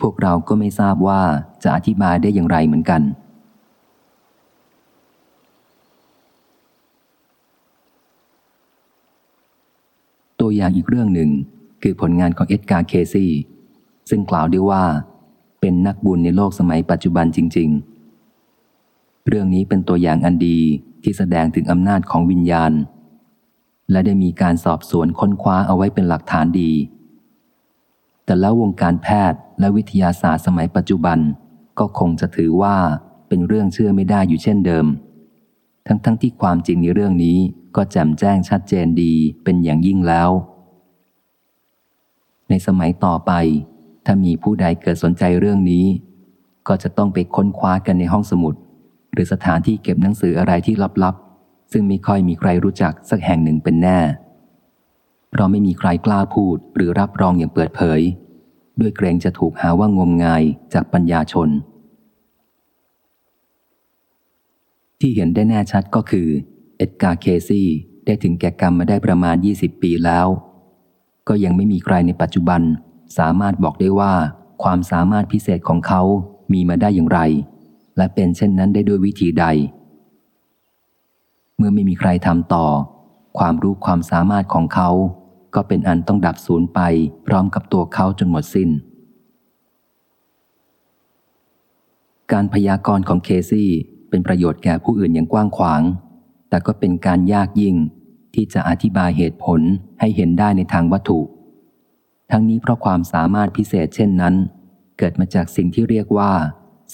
พวกเราก็ไม่ทราบว่าจะอธิบายได้อย่างไรเหมือนกัน ตัวอย่างอีกเรื่องหนึ่งคือผลงานของเอ็ดการ์เคซี่ซึ่งกล่าวได้ว่า เป็นนักบุญในโลกสมัยปัจจุบันจริง ๆ เรื่องนี้เป็นตัวอย่างอันดีที่แสดงถึงอำนาจของวิญญาณ และได้มีการสอบสวนค้นคว้าเอาไว้เป็นหลักฐานดี แต่แล้ววงการแพทย์และวิทยาศาสตร์สมัยปัจจุบัน ก็คงจะถือว่าเป็นเรื่องเชื่อไม่ได้อยู่เช่นเดิม ทั้งๆทที่ความจริงในเรื่องนี้ก็แจ่มแจ้งชัดเจนดีเป็นอย่างยิ่งแล้ว ในสมัยต่อไป ถ้ามีผู้ใดเกิดสนใจเรื่องนี้ ก็จะต้องไปค้นคว้ากันในห้องสมุด หรือสถานที่เก็บหนังสืออะไรที่ลับๆ ซึ่งไม่ค่อยมีใครรู้จักสักแห่งหนึ่งเป็นแน่ เพราะไม่มีใครกล้าพูดหรือรับรองอย่างเปิดเผย ด้วยเกรงจะถูกหาว่างมงายจากปัญญาชน ที่เห็นได้แน่ชัดก็คือ เอ็ดการ์เคซี่ได้ถึงแก่กรรมมาได้ประมาณ 20 ปีแล้ว ก็ยังไม่มีใครในปัจจุบัน สามารถบอกได้ว่า ความสามารถพิเศษของเขามีมาได้อย่างไร และเป็นเช่นนั้นได้ด้วยวิธีใด เมื่อไม่มีใครทำต่อ ความรู้ความสามารถของเขา ก็เป็นอันต้องดับสูญไปพร้อมกับตัวเขาจนหมดสิน้น การพยากรณ์ของเคซี่เป็นประโยชน์แก่ผู้อื่นอย่างกว้างขวาง แต่ก็เป็นการยากยิ่งที่จะอธิบายเหตุผลให้เห็นได้ในทางวัตถุ ทั้งนี้เพราะความสามารถพิเศษเช่นนั้น เกิดมาจากสิ่งที่เรียกว่า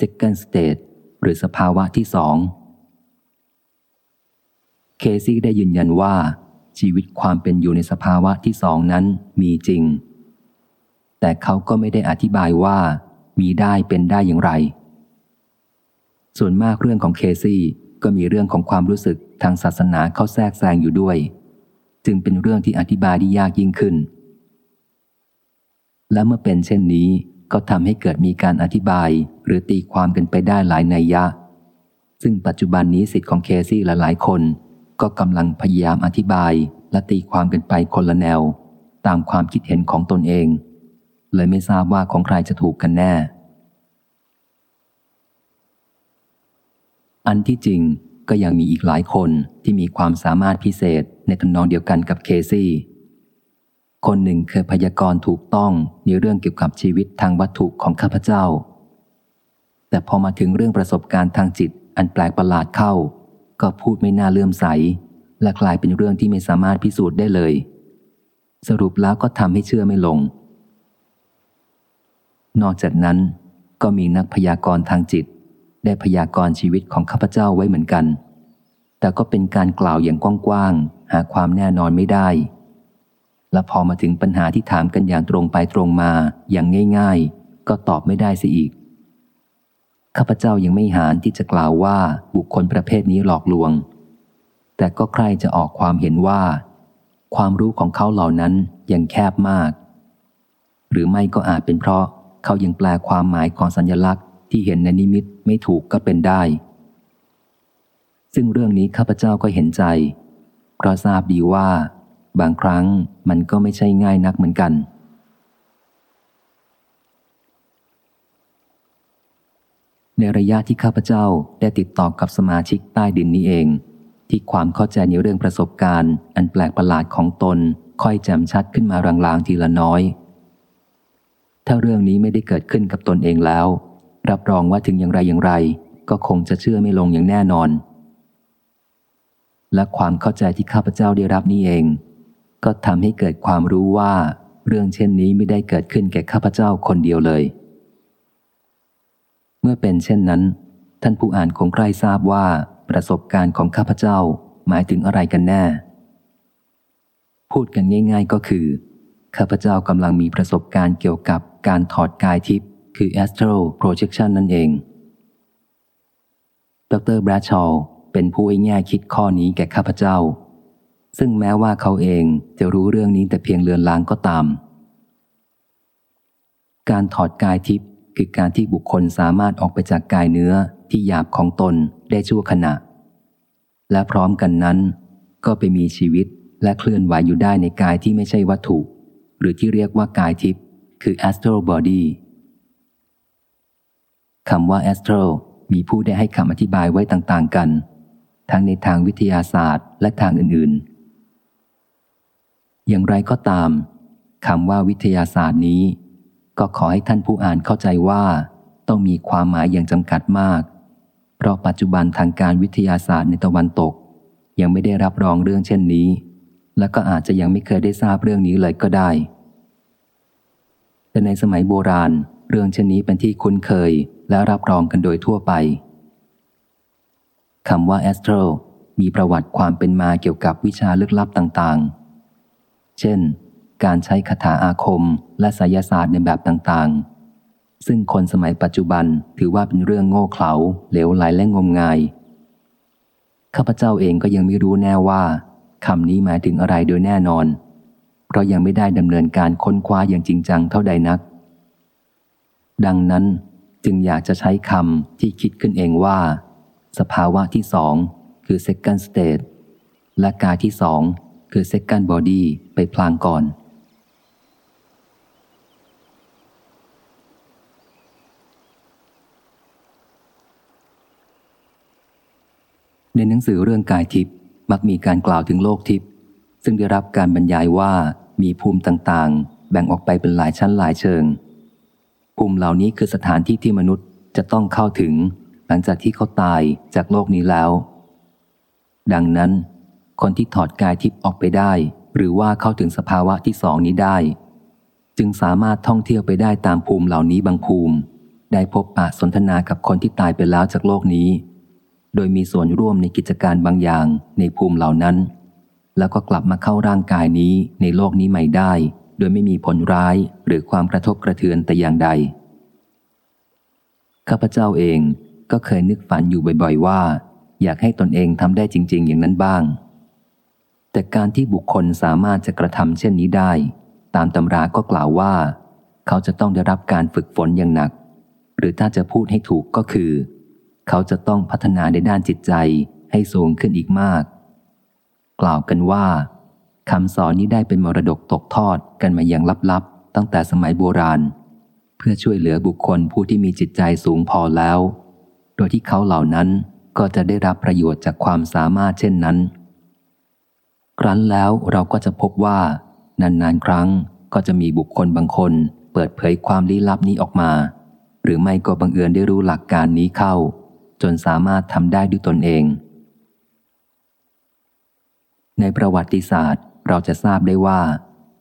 second state หรือสภาวะที่สอง เคซี่ได้ยืนยันว่า ชีวิตความเป็นอยู่ในสภาวะที่สองนั้นมีจริง แต่เขาก็ไม่ได้อธิบายว่า มีได้เป็นได้อย่างไร ส่วนมากเรื่องของเคซี่ก็มีเรื่องของความรู้สึกทางศาสนาเข้าแทรกแซงอยู่ด้วย จึงเป็นเรื่องที่อธิบายได้ยากยิ่งขึ้น และเมื่อเป็นเช่นนี้ ก็ทำให้เกิดมีการอธิบายหรือตีความกันไปได้หลายนัยยะ ซึ่งปัจจุบันนี้สิทธิ์ของเคซี่หลายๆคน ก็กำลังพยายามอธิบายและตีความกันไปคนละแนว ตามความคิดเห็นของตนเอง เลยไม่ทราบว่าของใครจะถูกกันแน่ อันที่จริงก็ยังมีอีกหลายคนที่มีความสามารถพิเศษในทำนองเดียวกันกับเคซี่ คนหนึ่งเคยพยากรณ์ถูกต้องในเรื่องเกี่ยวกับชีวิตทางวัตถุของข้าพเจ้า แต่พอมาถึงเรื่องประสบการณ์ทางจิตอันแปลกประหลาดเข้า ก็พูดไม่น่าเลื่อมใส และกลายเป็นเรื่องที่ไม่สามารถพิสูจน์ได้เลย สรุปแล้วก็ทำให้เชื่อไม่ลง นอกจากนั้นก็มีนักพยากรณ์ทางจิต ได้พยากรณ์ชีวิตของข้าพเจ้าไว้เหมือนกัน แต่ก็เป็นการกล่าวอย่างกว้างๆหาความแน่นอนไม่ได้ และพอมาถึงปัญหาที่ถามกันอย่างตรงไปตรงมาอย่างง่าย ๆ ก็ตอบไม่ได้สิอีก ข้าพเจ้ายังไม่หานที่จะกล่าวว่าบุคคลประเภทนี้หลอกลวง แต่ก็ใครจะออกความเห็นว่า ความรู้ของเขาเหล่านั้นยังแคบมาก หรือไม่ก็อาจเป็นเพราะเขายังแปลความหมายของสัญลักษณ์ที่เห็นในนิมิตไม่ถูกก็เป็นได้ ซึ่งเรื่องนี้ข้าพเจ้าก็เห็นใจ เพราะทราบดีว่า บางครั้งมันก็ไม่ใช่ง่ายนักเหมือนกัน ในระยะที่ข้าพเจ้าได้ติดต่อกับสมาชิกใต้ดินนี้เอง ที่ความเข้าใจในเรื่องประสบการณ์ อันแปลกประหลาดของตน ค่อยแจ่มชัดขึ้นมาลางๆทีละน้อย ถ้าเรื่องนี้ไม่ได้เกิดขึ้นกับตนเองแล้ว รับรองว่าถึงอย่างไรอย่างไร ก็คงจะเชื่อไม่ลงอย่างแน่นอนและความเข้าใจที่ข้าพเจ้าได้รับนี้เอง ก็ทำให้เกิดความรู้ว่า เรื่องเช่นนี้ไม่ได้เกิดขึ้นแก่ข้าพเจ้าคนเดียวเลย เมื่อเป็นเช่นนั้น ท่านผู้อ่านคงใกล้ทราบว่าประสบการณ์ของข้าพเจ้าหมายถึงอะไรกันแน่ พูดกันง่าย ๆก็คือ ข้าพเจ้ากำลังมีประสบการณ์เกี่ยวกับการถอดกายทิพย์คือ astral projection นั่นเอง ดรแบรชอลเป็นผู้ให้แง่คิดข้อนี้แก่ข้าพเจ้า ซึ่งแม้ว่าเขาเองจะรู้เรื่องนี้แต่เพียงเลือนลางก็ตาม การถอดกายทิพย์คือการที่บุคคลสามารถออกไปจากกายเนื้อที่หยาบของตนได้ชั่วขณะ และพร้อมกันนั้น ก็ไปมีชีวิตและเคลื่อนไหวอยู่ได้ในกายที่ไม่ใช่วัตถุ หรือที่เรียกว่ากายทิพย์คือ astral body คำว่า astral มีผู้ได้ให้คำอธิบายไว้ต่างๆกัน ทั้งในทางวิทยาศาสตร์และทางอื่นๆ อย่างไรก็ตามคำว่าวิทยาศาสตร์นี้ ก็ขอให้ท่านผู้อ่านเข้าใจว่า ต้องมีความหมายอย่างจำกัดมาก เพราะปัจจุบันทางการวิทยาศาสตร์ในตะวันตก ยังไม่ได้รับรองเรื่องเช่นนี้ และก็อาจจะยังไม่เคยได้ทราบเรื่องนี้เลยก็ได้ แต่ในสมัยโบราณ เรื่องเช่นนี้เป็นที่คุ้นเคยและรับรองกันโดยทั่วไปคำว่า astral มีประวัติความเป็นมาเกี่ยวกับวิชาลึกลับต่างๆ เช่น การใช้คาถาอาคมและไสยศาสตร์ในแบบต่างๆ ซึ่งคนสมัยปัจจุบันถือว่าเป็นเรื่องโง่เขลาเหลวไหลและงมงาย ข้าพเจ้าเองก็ยังไม่รู้แน่ว่าคำนี้หมายถึงอะไรโดยแน่นอน เพราะยังไม่ได้ดำเนินการค้นคว้าอย่างจริงจังเท่าใดนัก ดังนั้นจึงอยากจะใช้คำที่คิดขึ้นเองว่า สภาวะที่สองคือ second state และกายที่สอง คือ second body ไปพลางก่อน ในหนังสือเรื่องกายทิพย์มักมีการกล่าวถึงโลกทิพย์ซึ่งได้รับการบรรยายว่ามีภูมิต่างๆ แบ่งออกไปเป็นหลายชั้นหลายเชิง ภูมิเหล่านี้คือสถานที่ที่มนุษย์จะต้องเข้าถึง หลังจากที่เขาตายจากโลกนี้แล้ว ดังนั้น คนที่ถอดกายทิพย์ออกไปได้ หรือว่าเข้าถึงสภาวะที่สองนี้ได้ จึงสามารถท่องเที่ยวไปได้ตามภูมิเหล่านี้บางภูมิ ได้พบปะสนทนากับคนที่ตายไปแล้วจากโลกนี้ โดยมีส่วนร่วมในกิจการบางอย่างในภูมิเหล่านั้น แล้วก็กลับมาเข้าร่างกายนี้ในโลกนี้ใหม่ได้ โดยไม่มีผลร้ายหรือความกระทบกระเทือนแต่อย่างใดข้าพเจ้าเองก็เคยนึกฝันอยู่บ่อย ๆ ว่า อยากให้ตนเองทำได้จริง ๆ อย่างนั้นบ้าง แต่การที่บุคคลสามารถจะกระทำเช่นนี้ได้ ตามตำราก็กล่าวว่า เขาจะต้องได้รับการฝึกฝนอย่างหนัก หรือถ้าจะพูดให้ถูกก็คือ เขาจะต้องพัฒนาในด้านจิตใจให้สูงขึ้นอีกมาก กล่าวกันว่าคำสอนนี้ได้เป็นมรดกตกทอดกันมาอย่างลับๆ ตั้งแต่สมัยโบราณ เพื่อช่วยเหลือบุคคลผู้ที่มีจิตใจสูงพอแล้ว โดยที่เขาเหล่านั้นก็จะได้รับประโยชน์จากความสามารถเช่นนั้น ครั้นแล้วเราก็จะพบว่า นานๆ ครั้งก็จะมีบุคคลบางคนเปิดเผยความลี้ลับนี้ออกมา หรือไม่ก็บังเอิญได้รู้หลักการนี้เข้า จนสามารถทำได้ด้วยตนเอง ในประวัติศาสตร์ เราจะทราบได้ว่า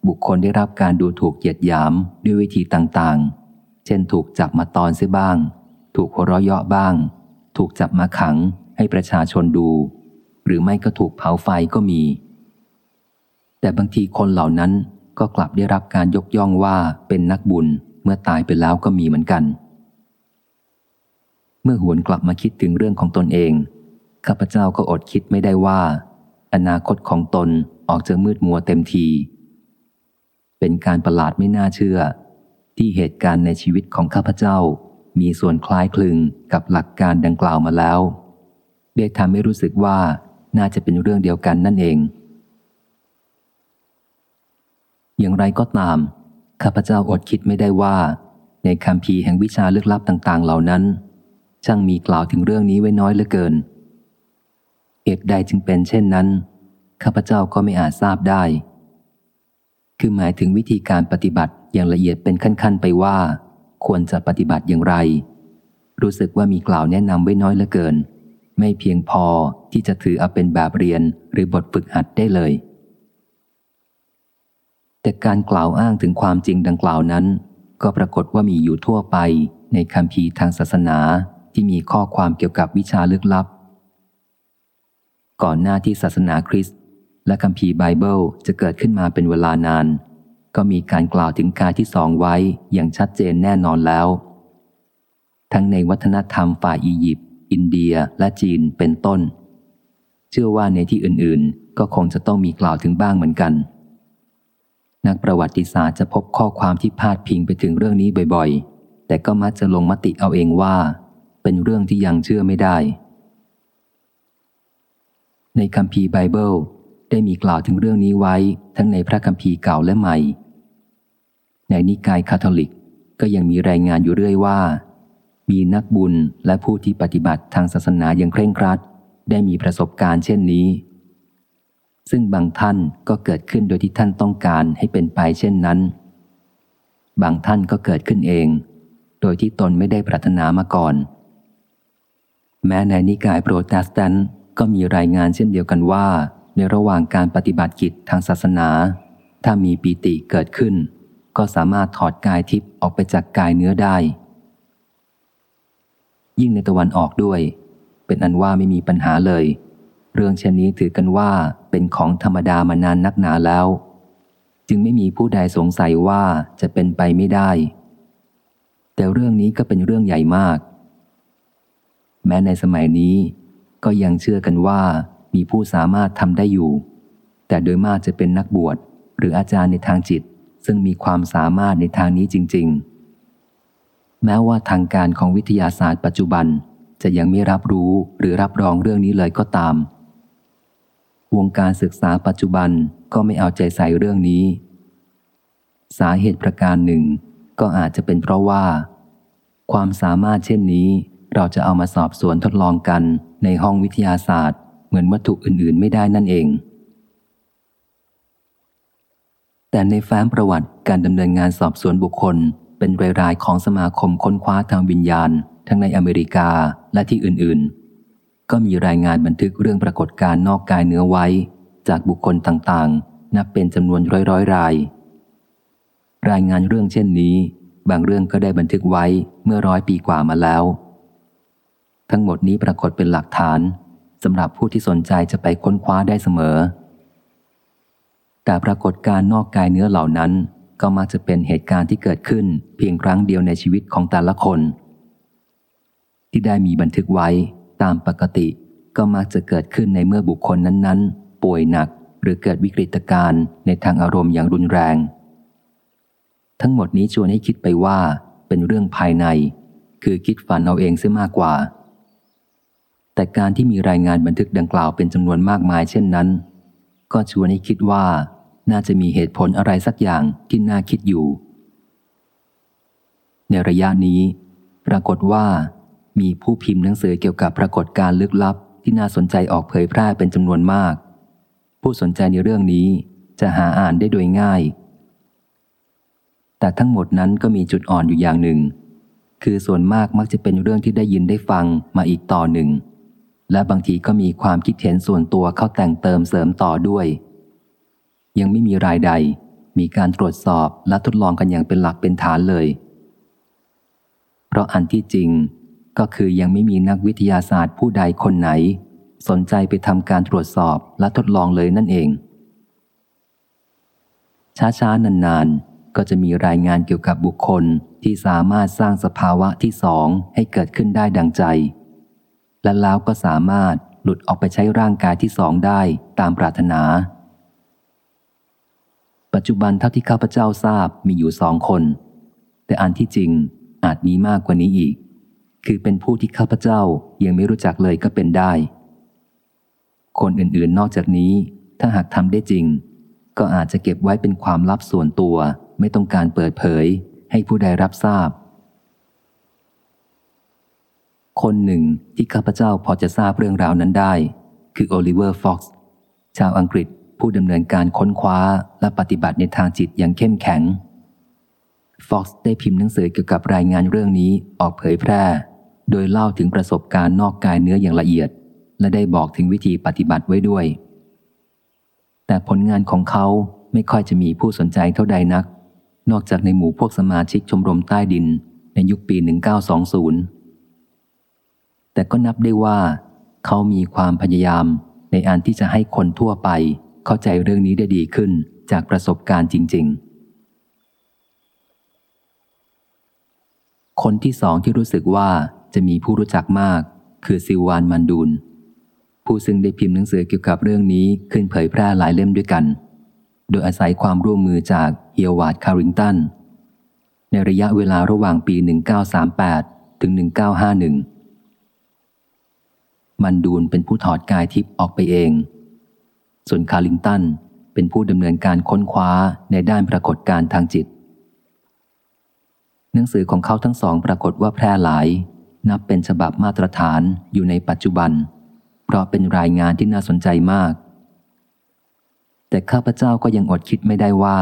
บุคคลได้รับการดูถูกเหยียดหยามด้วยวิธีต่างๆ เช่นถูกจับมาตอนเสียบ้าง ถูกหัวเราะเยาะบ้าง ถูกจับมาขังให้ประชาชนดู หรือไม่ก็ถูกเผาไฟก็มี แต่บางทีคนเหล่านั้นก็กลับได้รับการยกย่องว่าเป็นนักบุญเมื่อตายไปแล้วก็มีเหมือนกัน เมื่อหวนกลับมาคิดถึงเรื่องของตนเอง ข้าพเจ้าก็อดคิดไม่ได้ว่า อนาคตของตนออกจะมืดมัวเต็มที เป็นการประหลาดไม่น่าเชื่อ ที่เหตุการณ์ในชีวิตของข้าพเจ้า มีส่วนคล้ายคลึงกับหลักการดังกล่าวมาแล้วได้ทำให้รู้สึกว่าน่าจะเป็นเรื่องเดียวกันนั่นเอง อย่างไรก็ตาม ข้าพเจ้าอดคิดไม่ได้ว่า ในคำพีแห่งวิชาลึกลับต่างๆ เหล่านั้น ช่างมีกล่าวถึงเรื่องนี้ไว้น้อยเหลือเกินเหตุใดจึงเป็นเช่นนั้น ข้าพเจ้าก็ไม่อาจทราบได้ คือหมายถึงวิธีการปฏิบัติอย่างละเอียดเป็นขั้นๆ ไปว่า ควรจะปฏิบัติอย่างไร รู้สึกว่ามีกล่าวแนะนำไว้น้อยเหลือเกิน ไม่เพียงพอที่จะถือเอาเป็นแบบเรียนหรือบทฝึกหัดได้เลย แต่การกล่าวอ้างถึงความจริงดังกล่าวนั้น ก็ปรากฏว่ามีอยู่ทั่วไปในคำพีทางศาสนาที่มีข้อความเกี่ยวกับวิชาลึกลับ ก่อนหน้าที่ศาสนาคริสต์และคำพีไบเบิลจะเกิดขึ้นมาเป็นเวลานาน ก็มีการกล่าวถึงการที่สองไว้อย่างชัดเจนแน่นอนแล้ว ทั้งในวัฒนธรรมฝ่ายอียิปต์อินเดียและจีนเป็นต้น เชื่อว่าในที่อื่นๆ ก็คงจะต้องมีกล่าวถึงบ้างเหมือนกัน นักประวัติศาสตร์จะพบข้อความที่พาดพิงไปถึงเรื่องนี้บ่อยๆ แต่ก็มักจะลงมติเอาเองว่า เป็นเรื่องที่ยังเชื่อไม่ได้ ในคัมภีร์ไบเบิลได้มีกล่าวถึงเรื่องนี้ไว้ทั้งในพระคัมภีร์เก่าและใหม่ ในนิกายคาทอลิกก็ยังมีรายงานอยู่เรื่อยว่า มีนักบุญและผู้ที่ปฏิบัติทางศาสนาอย่างเคร่งครัด ได้มีประสบการณ์เช่นนี้ ซึ่งบางท่านก็เกิดขึ้นโดยที่ท่านต้องการให้เป็นไปเช่นนั้น บางท่านก็เกิดขึ้นเอง โดยที่ตนไม่ได้ปรารถนามาก่อน แม้ในนิกายโปรเตสแตนต์ก็มีรายงานเช่นเดียวกันว่า ในระหว่างการปฏิบัติกิจทางศาสนา ถ้ามีปีติเกิดขึ้น ก็สามารถถอดกายทิพย์ออกไปจากกายเนื้อได้ ยิ่งในตะวันออกด้วย เป็นอันว่าไม่มีปัญหาเลย เรื่องเช่นนี้ถือกันว่าเป็นของธรรมดามานานนักหนาแล้ว จึงไม่มีผู้ใดสงสัยว่าจะเป็นไปไม่ได้ แต่เรื่องนี้ก็เป็นเรื่องใหญ่มาก แม้ในสมัยนี้ ก็ยังเชื่อกันว่ามีผู้สามารถทำได้อยู่ แต่โดยมากจะเป็นนักบวชหรืออาจารย์ในทางจิต ซึ่งมีความสามารถในทางนี้จริง ๆ แม้ว่าทางการของวิทยาศาสตร์ปัจจุบันจะยังไม่รับรู้หรือรับรองเรื่องนี้เลยก็ตาม วงการศึกษาปัจจุบันก็ไม่เอาใจใส่เรื่องนี้ สาเหตุประการหนึ่ง ก็อาจจะเป็นเพราะว่า ความสามารถเช่นนี้ เราจะเอามาสอบสวนทดลองกันในห้องวิทยาศาสตร์ เหมือนวัตถุอื่นๆ ไม่ได้นั่นเอง แต่ในแฟ้มประวัติการดำเนินงานสอบสวนบุคคล เป็นรายๆของสมาคมค้นคว้าทางวิญญาณ ทั้งในอเมริกาและที่อื่นๆ ก็มีรายงานบันทึกเรื่องปรากฏการ์นอกกายเนื้อไว้ จากบุคคลต่างๆ นับเป็นจำนวนร้อยๆราย รายงานเรื่องเช่นนี้ บางเรื่องก็ได้บันทึกไว้เมื่อร้อยปีกว่ามาแล้ว ทั้งหมดนี้ปรากฏเป็นหลักฐานสำหรับผู้ที่สนใจจะไปค้นคว้าได้เสมอ แต่ปรากฏการ์นอกกายเนื้อเหล่านั้น ก็มักจะเป็นเหตุการณ์ที่เกิดขึ้น เพียงครั้งเดียวในชีวิตของแต่ละคน ที่ได้มีบันทึกไว้ ตามปกติก็มักจะเกิดขึ้นในเมื่อบุคคลนั้นๆ ป่วยหนักหรือเกิดวิกฤตการณ์ในทางอารมณ์อย่างรุนแรง ทั้งหมดนี้ชวนให้คิดไปว่า เป็นเรื่องภายใน คือคิดฝันเอาเองเสียมากกว่า แต่การที่มีรายงานบันทึกดังกล่าวเป็นจำนวนมากมายเช่นนั้น ก็ชวนให้คิดว่า น่าจะมีเหตุผลอะไรสักอย่างที่น่าคิดอยู่ ในระยะนี้ ปรากฏว่า มีผู้พิมพ์หนังสือเกี่ยวกับปรากฏการณ์ลึกลับ ที่น่าสนใจออกเผยแพร่เป็นจำนวนมาก ผู้สนใจในเรื่องนี้จะหาอ่านได้โดยง่าย แต่ทั้งหมดนั้นก็มีจุดอ่อนอยู่อย่างหนึ่ง คือส่วนมากมักจะเป็นเรื่องที่ได้ยินได้ฟังมาอีกต่อหนึ่ง และบางทีก็มีความคิดเห็นส่วนตัวเข้าแต่งเติมเสริมต่อด้วย ยังไม่มีรายใด มีการตรวจสอบและทดลองกันอย่างเป็นหลักเป็นฐานเลย เพราะอันที่จริง ก็คือยังไม่มีนักวิทยาศาสตร์ผู้ใดคนไหน สนใจไปทำการตรวจสอบและทดลองเลยนั่นเอง ช้าๆ นานๆ ก็จะมีรายงานเกี่ยวกับบุคคลที่สามารถสร้างสภาวะที่สองให้เกิดขึ้นได้ดังใจ และแล้วก็สามารถหลุดออกไปใช้ร่างกายที่สองได้ตามปรารถนา ปัจจุบันเท่าที่ข้าพเจ้าทราบมีอยู่สองคน แต่อันที่จริงอาจมีมากกว่านี้อีก คือเป็นผู้ที่ข้าพเจ้ายังไม่รู้จักเลยก็เป็นได้ คนอื่นๆ นอกจากนี้ถ้าหากทำได้จริง ก็อาจจะเก็บไว้เป็นความลับส่วนตัว ไม่ต้องการเปิดเผย ให้ผู้ใดรับทราบ คนหนึ่งที่ข้าพเจ้าพอจะทราบเรื่องราวนั้นได้ คือโอลิเวอร์ฟ็อกซ์ชาวอังกฤษผู้ดำเนินการค้นคว้าและปฏิบัติในทางจิตอย่างเข้มแข็ง ฟ็อกซ์ได้พิมพ์หนังสือเกี่ยวกับรายงานเรื่องนี้ออกเผยแพร่ โดยเล่าถึงประสบการณ์นอกกายเนื้ออย่างละเอียด และได้บอกถึงวิธีปฏิบัติไว้ด้วย แต่ผลงานของเขาไม่ค่อยจะมีผู้สนใจเท่าใดนัก นอกจากในหมู่พวกสมาชิกชมรมใต้ดินในยุคปี 1920 แต่ก็นับได้ว่า เขามีความพยายามในอันที่จะให้คนทั่วไป เข้าใจเรื่องนี้ได้ดีขึ้นจากประสบการณ์จริง ๆ คนที่สองที่รู้สึกว่าจะมีผู้รู้จักมาก คือซิวานมันดูน ผู้ซึ่งได้พิมพ์หนังสือเกี่ยวกับเรื่องนี้ขึ้นเผยแพร่หลายเล่มด้วยกัน โดยอาศัยความร่วมมือจากเฮียวาร์ดคาริงตัน ในระยะเวลาระหว่างปี 1938 ถึง 1951 มันดูนเป็นผู้ถอดกายทิพย์ออกไปเอง ส่วนคาริงตันเป็นผู้ดำเนินการค้นคว้าในด้านปรากฏการทางจิต หนังสือของเขาทั้งสองปรากฏว่าแพร่หลาย นับเป็นฉบับมาตรฐานอยู่ในปัจจุบัน เพราะเป็นรายงานที่น่าสนใจมาก แต่ข้าพเจ้าก็ยังอดคิดไม่ได้ว่า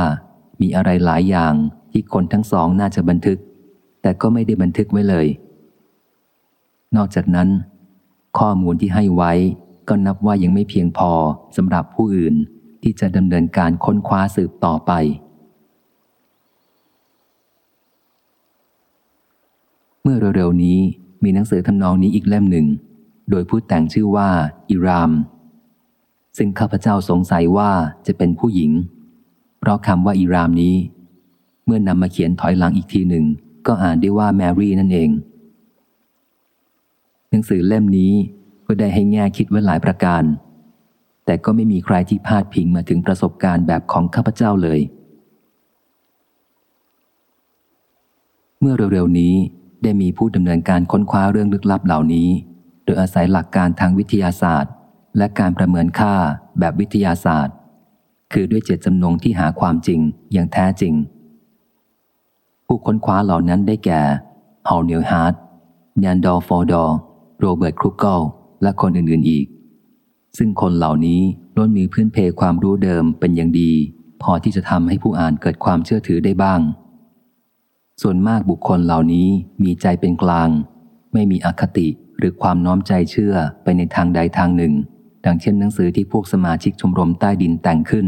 มีอะไรหลายอย่างที่คนทั้งสองน่าจะบันทึก แต่ก็ไม่ได้บันทึกไว้เลย นอกจากนั้น ข้อมูลที่ให้ไว้ก็นับว่ายังไม่เพียงพอสำหรับผู้อื่นที่จะดำเนินการค้นคว้าสืบต่อไป เมื่อเร็วๆนี้มีหนังสือทำนองนี้อีกเล่มหนึ่ง โดยผู้แต่งชื่อว่าอิราม ซึ่งข้าพเจ้าสงสัยว่าจะเป็นผู้หญิง เพราะคำว่าอิรามนี้ เมื่อนำมาเขียนถอยหลังอีกทีหนึ่ง ก็อ่านได้ว่าแมรี่นั่นเอง หนังสือเล่มนี้ก็ได้ให้แง่คิดไว้หลายประการ แต่ก็ไม่มีใครที่พาดพิงมาถึงประสบการณ์แบบของข้าพเจ้าเลย เมื่อเร็วๆนี้ ได้มีผู้ดำเนินการค้นคว้าเรื่องลึกลับเหล่านี้ โดยอาศัยหลักการทางวิทยาศาสตร์ และการประเมินค่าแบบวิทยาศาสตร์ คือด้วยเจตจำนงที่หาความจริงอย่างแท้จริง ผู้ค้นคว้าเหล่านั้นได้แก่ฮอลเนียลฮาร์ดยานดอฟอร์ดอโรเบิร์ตครูเกลและคนอื่นๆอีก ซึ่งคนเหล่านี้ล้วนมีพื้นเพความรู้เดิมเป็นอย่างดี พอที่จะทำให้ผู้อ่านเกิดความเชื่อถือได้บ้าง ส่วนมากบุคคลเหล่านี้มีใจเป็นกลาง ไม่มีอคติหรือความน้อมใจเชื่อไปในทางใดทางหนึ่ง ดังเช่นหนังสือที่พวกสมาชิกชมรมใต้ดินแต่งขึ้น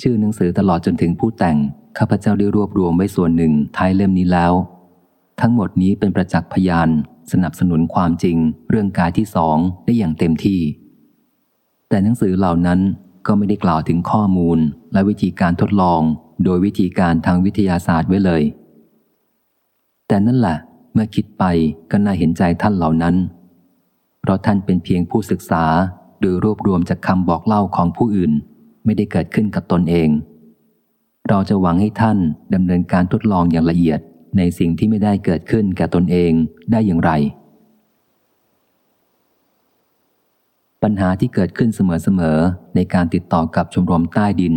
ชื่อหนังสือตลอดจนถึงผู้แต่ง ข้าพเจ้าได้รวบรวมไว้ส่วนหนึ่งท้ายเล่มนี้แล้ว ทั้งหมดนี้เป็นประจักษ์พยาน สนับสนุนความจริง เรื่องกายที่สองได้อย่างเต็มที่ แต่หนังสือเหล่านั้นก็ไม่ได้กล่าวถึงข้อมูลและวิธีการทดลอง โดยวิธีการทางวิทยาศาสตร์ไว้เลย แต่นั่นแหละเมื่อคิดไปก็น่าเห็นใจท่านเหล่านั้น เพราะท่านเป็นเพียงผู้ศึกษาโดยรวบรวมจากคำบอกเล่าของผู้อื่น ไม่ได้เกิดขึ้นกับตนเอง เราจะหวังให้ท่านดำเนินการทดลองอย่างละเอียดในสิ่งที่ไม่ได้เกิดขึ้นแก่ตนเองได้อย่างไร ปัญหาที่เกิดขึ้นเสมอๆในการติดต่อกับชมรมใต้ดิน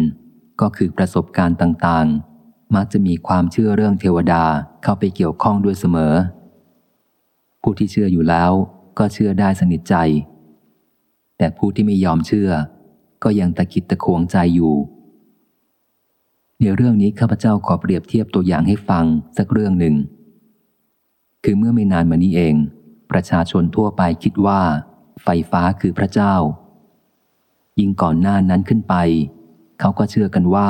ก็คือประสบการณ์ต่างๆ มักจะมีความเชื่อเรื่องเทวดาเข้าไปเกี่ยวข้องด้วยเสมอ ผู้ที่เชื่ออยู่แล้วก็เชื่อได้สนิทใจ แต่ผู้ที่ไม่ยอมเชื่อ ก็ยังตะคิดตะขวงใจอยู่เดี๋ยวเรื่องนี้ข้าพเจ้าขอเปรียบเทียบตัวอย่างให้ฟังสักเรื่องหนึ่ง คือเมื่อไม่นานมานี้เอง ประชาชนทั่วไปคิดว่า ไฟฟ้าคือพระเจ้า ยิ่งก่อนหน้านั้นขึ้นไป เขาก็เชื่อกันว่า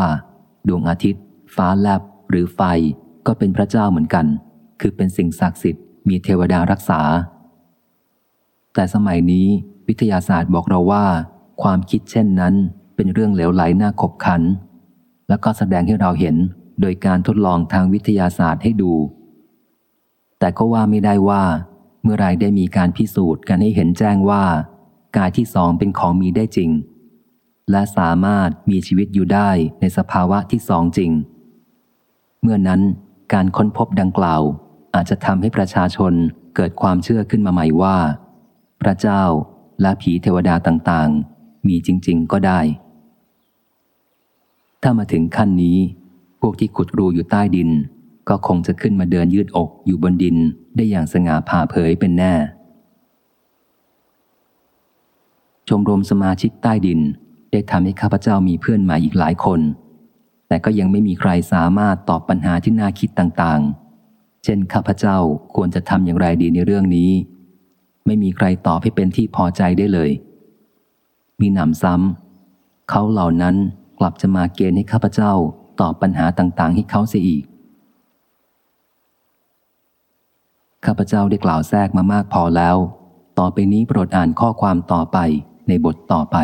ดวงอาทิตย์ ฟ้าแลบหรือไฟก็เป็นพระเจ้าเหมือนกัน คือเป็นสิ่งศักดิ์สิทธิ์มีเทวดารักษา แต่สมัยนี้วิทยาศาสตร์บอกเราว่า ความคิดเช่นนั้นเป็นเรื่องเหลวไหลน่าขบขัน แล้วก็แสดงให้เราเห็นโดยการทดลองทางวิทยาศาสตร์ให้ดู แต่ก็ว่าไม่ได้ว่า เมื่อไรได้มีการพิสูจน์กันให้เห็นแจ้งว่า กายที่สองเป็นของมีได้จริง และสามารถมีชีวิตอยู่ได้ในสภาวะที่สองจริง เมื่อนั้นการค้นพบดังกล่าว อาจจะทำให้ประชาชนเกิดความเชื่อขึ้นมาใหม่ว่า พระเจ้าและผีเทวดาต่างๆ มีจริง ๆ ก็ได้ ถ้ามาถึงขั้นนี้ พวกที่ขุดรูอยู่ใต้ดิน ก็คงจะขึ้นมาเดินยืดอกอยู่บนดินได้อย่างสง่าผ่าเผยเป็นแน่ ชมรมสมาชิกใต้ดิน ได้ทำให้ข้าพเจ้ามีเพื่อนใหม่อีกหลายคน แต่ก็ยังไม่มีใครสามารถตอบปัญหาที่น่าคิดต่างๆ เช่นข้าพเจ้าควรจะทำอย่างไรดีในเรื่องนี้ ไม่มีใครตอบให้เป็นที่พอใจได้เลย มีหนำซ้ำเขาเหล่านั้นกลับจะมาเกณฑ์ให้ข้าพเจ้าตอบปัญหาต่างๆ ให้เขาเสียอีก ข้าพเจ้าได้กล่าวแทรกมามากพอแล้ว ต่อไปนี้โปรดอ่านข้อความต่อไปในบทต่อไป